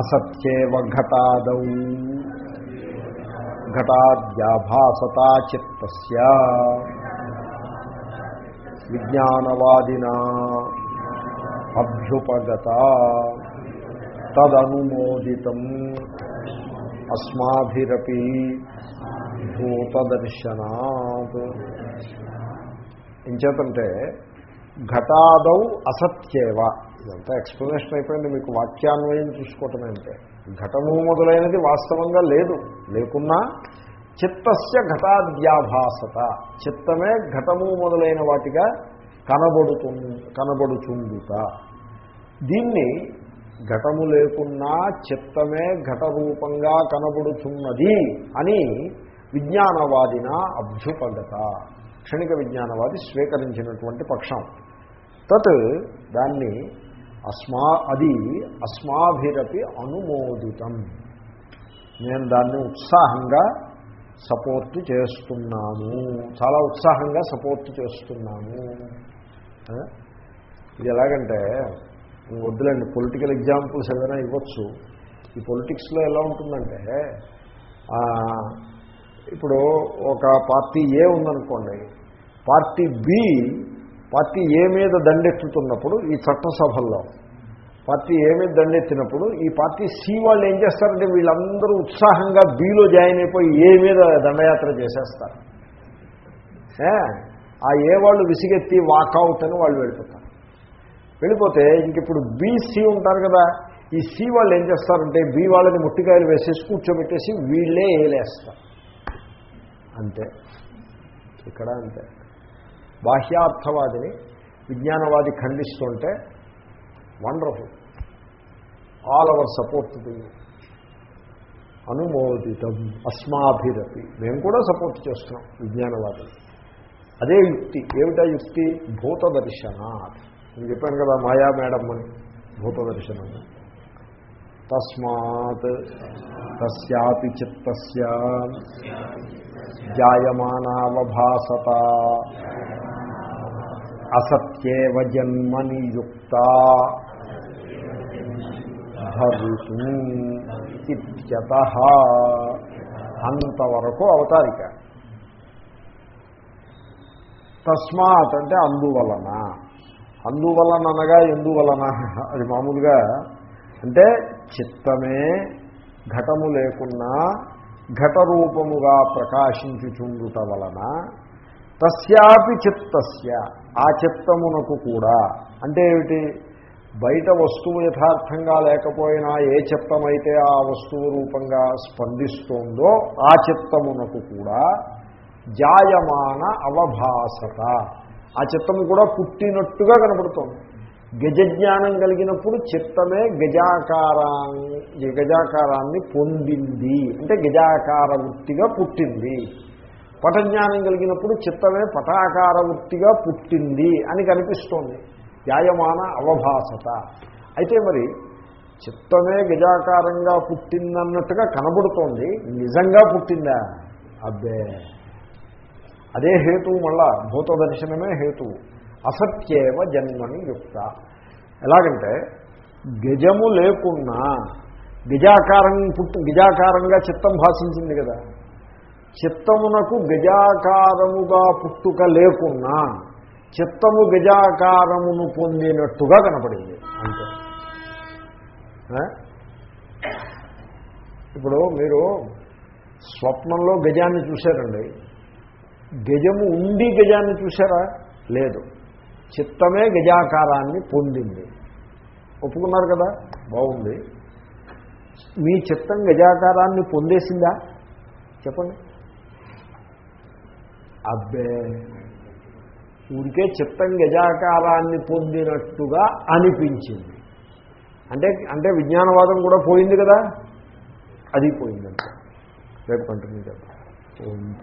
అసత్యేవ ఘటాదౌ ఘటాద్యాభాసతా చిత్తస్య విజ్ఞానవాదినా అభ్యుపగత తదనుమోదితం. అస్మాభిరపి భూతదర్శనాత్. ఇంచేతంటే ఘటాదౌ అసత్యేవ. ఇదంతా ఎక్స్ప్లెనేషన్ అయిపోయింది. మీకు వాక్యాన్వయం చూసుకోవటం అంటే. ఘటము మొదలైనది వాస్తవంగా లేదు. లేకున్నా చిత్తస్య ఘటాద్యాభాసత. చిత్తమే ఘటము మొదలైన వాటిగా కనబడుతు కనబడుచుండుట. దీన్ని ఘటము లేకున్నా చిత్తమే ఘటరూపంగా కనబడుతున్నది కనబడుచున్నది అని విజ్ఞానవాదిన అభ్యుపగత క్షణిక విజ్ఞానవాది స్వీకరించినటువంటి పక్షం. తత్ దాన్ని అస్మా అది అస్మాభిరపి అనుమోదితం. నేను దాన్ని ఉత్సాహంగా సపోర్ట్ చేస్తున్నాము చాలా ఉత్సాహంగా సపోర్ట్ చేస్తున్నాము ఇది ఎలాగంటే వద్దులేండి పొలిటికల్ ఎగ్జాంపుల్స్ ఏదైనా ఇవ్వచ్చు. ఈ పొలిటిక్స్లో ఎలా ఉంటుందంటే ఇప్పుడు ఒక పార్టీ ఏ ఉందనుకోండి పార్టీ బి పార్టీ ఏ మీద దండెత్తుతున్నప్పుడు ఈ చట్టసభల్లో పార్టీ ఏ మీద దండెత్తినప్పుడు ఈ పార్టీ సి వాళ్ళు ఏం చేస్తారంటే వీళ్ళందరూ ఉత్సాహంగా బీలో జాయిన్ అయిపోయి ఏ మీద దండయాత్ర చేసేస్తారు. ఆ ఏ వాళ్ళు విసిగెత్తి వాకౌట్ అని వాళ్ళు వెళ్ళిపోతారు. వెళ్ళిపోతే ఇంక ఇప్పుడు బీసీ ఉంటారు కదా ఈ సి వాళ్ళు ఏం చేస్తారంటే బి వాళ్ళని ముట్టికాయలు వేసేసి కూర్చోబెట్టేసి వీళ్ళే ఏలేస్తారు. అంతే. ఇక్కడ అంతే. బాహ్యార్థవాదిని విజ్ఞానవాది ఖండిస్తుంటే వండర్ఫుల్. ఆల్ అవర్ సపోర్ట్ అనుమోదితం అస్మాభిరపి. మేము కూడా సపోర్ట్ చేస్తున్నాం విజ్ఞానవాదులు. అదే యుక్తి. ఏమిటా యుక్తి? భూత దర్శనాత్ నేను చెప్పాను కదా మాయా మేడం అని భూత దర్శనం తస్మాత్ తస్యాపి చిత్తస్య జాయమానావభాసత అసత్యేవ జన్మని యుక్త భవితుం ఇత్యత. అంతవరకు అవతారిక. తస్మాత్ అంటే అందువలన. అందువలన అనగా ఎందువలన? అది మామూలుగా అంటే చిత్తమే ఘటము లేకున్నా ఘటరూపముగా ప్రకాశించుచుండుట వలన తస్యాపి చిత్తస్య ఆ చిత్తమునకు కూడా. అంటే ఏమిటి? బయట వస్తువు యథార్థంగా లేకపోయినా ఏ చిత్తమైతే ఆ వస్తువు రూపంగా స్పందిస్తోందో ఆ చిత్తమునకు కూడా జాయమాన అవభాసత. ఆ చిత్తము కూడా పుట్టినట్టుగా కనబడుతోంది గజజ్ఞానం కలిగినప్పుడు చిత్తమే గజాకారాన్ని గజాకారాన్ని పొందింది. అంటే గజాకార వృత్తిగా పుట్టింది. పటజ్ఞానం కలిగినప్పుడు చిత్తమే పటాకార వృత్తిగా పుట్టింది అని కనిపిస్తోంది. వ్యాయమాన అవభాసత. అయితే మరి చిత్తమే గజాకారంగా పుట్టిందన్నట్టుగా కనబడుతోంది. నిజంగా పుట్టిందా? అబ్బే! అదే హేతువు మళ్ళా భూత దర్శనమే హేతువు అసత్యేవ జన్మని యుక్త. ఎలాగంటే గజము లేకున్నా గజాకారం పుట్టి గజాకారంగా చిత్తం భాషించింది కదా. చిత్తమునకు గజాకారముగా పుట్టుక లేకున్నా చిత్తము గజాకారమును పొందినట్టుగా కనపడింది అంతే. ఇప్పుడు మీరు స్వప్నంలో గజాన్ని చూశారండి. గజము ఉండి గజాన్ని చూసారా లేదు. చిత్తమే గజాకారాన్ని పొందింది. ఒప్పుకున్నారు కదా? బాగుంది. మీ చిత్తం గజాకారాన్ని పొందేసిందా? చెప్పండి. అబ్బే! ఊరికే చిత్తం గజాకారాన్ని పొందినట్టుగా అనిపించింది. అంటే అంటే విజ్ఞానవాదం కూడా పోయింది కదా? అది పోయిందంట. రేపు కంటిన్యూ చేద్దాం.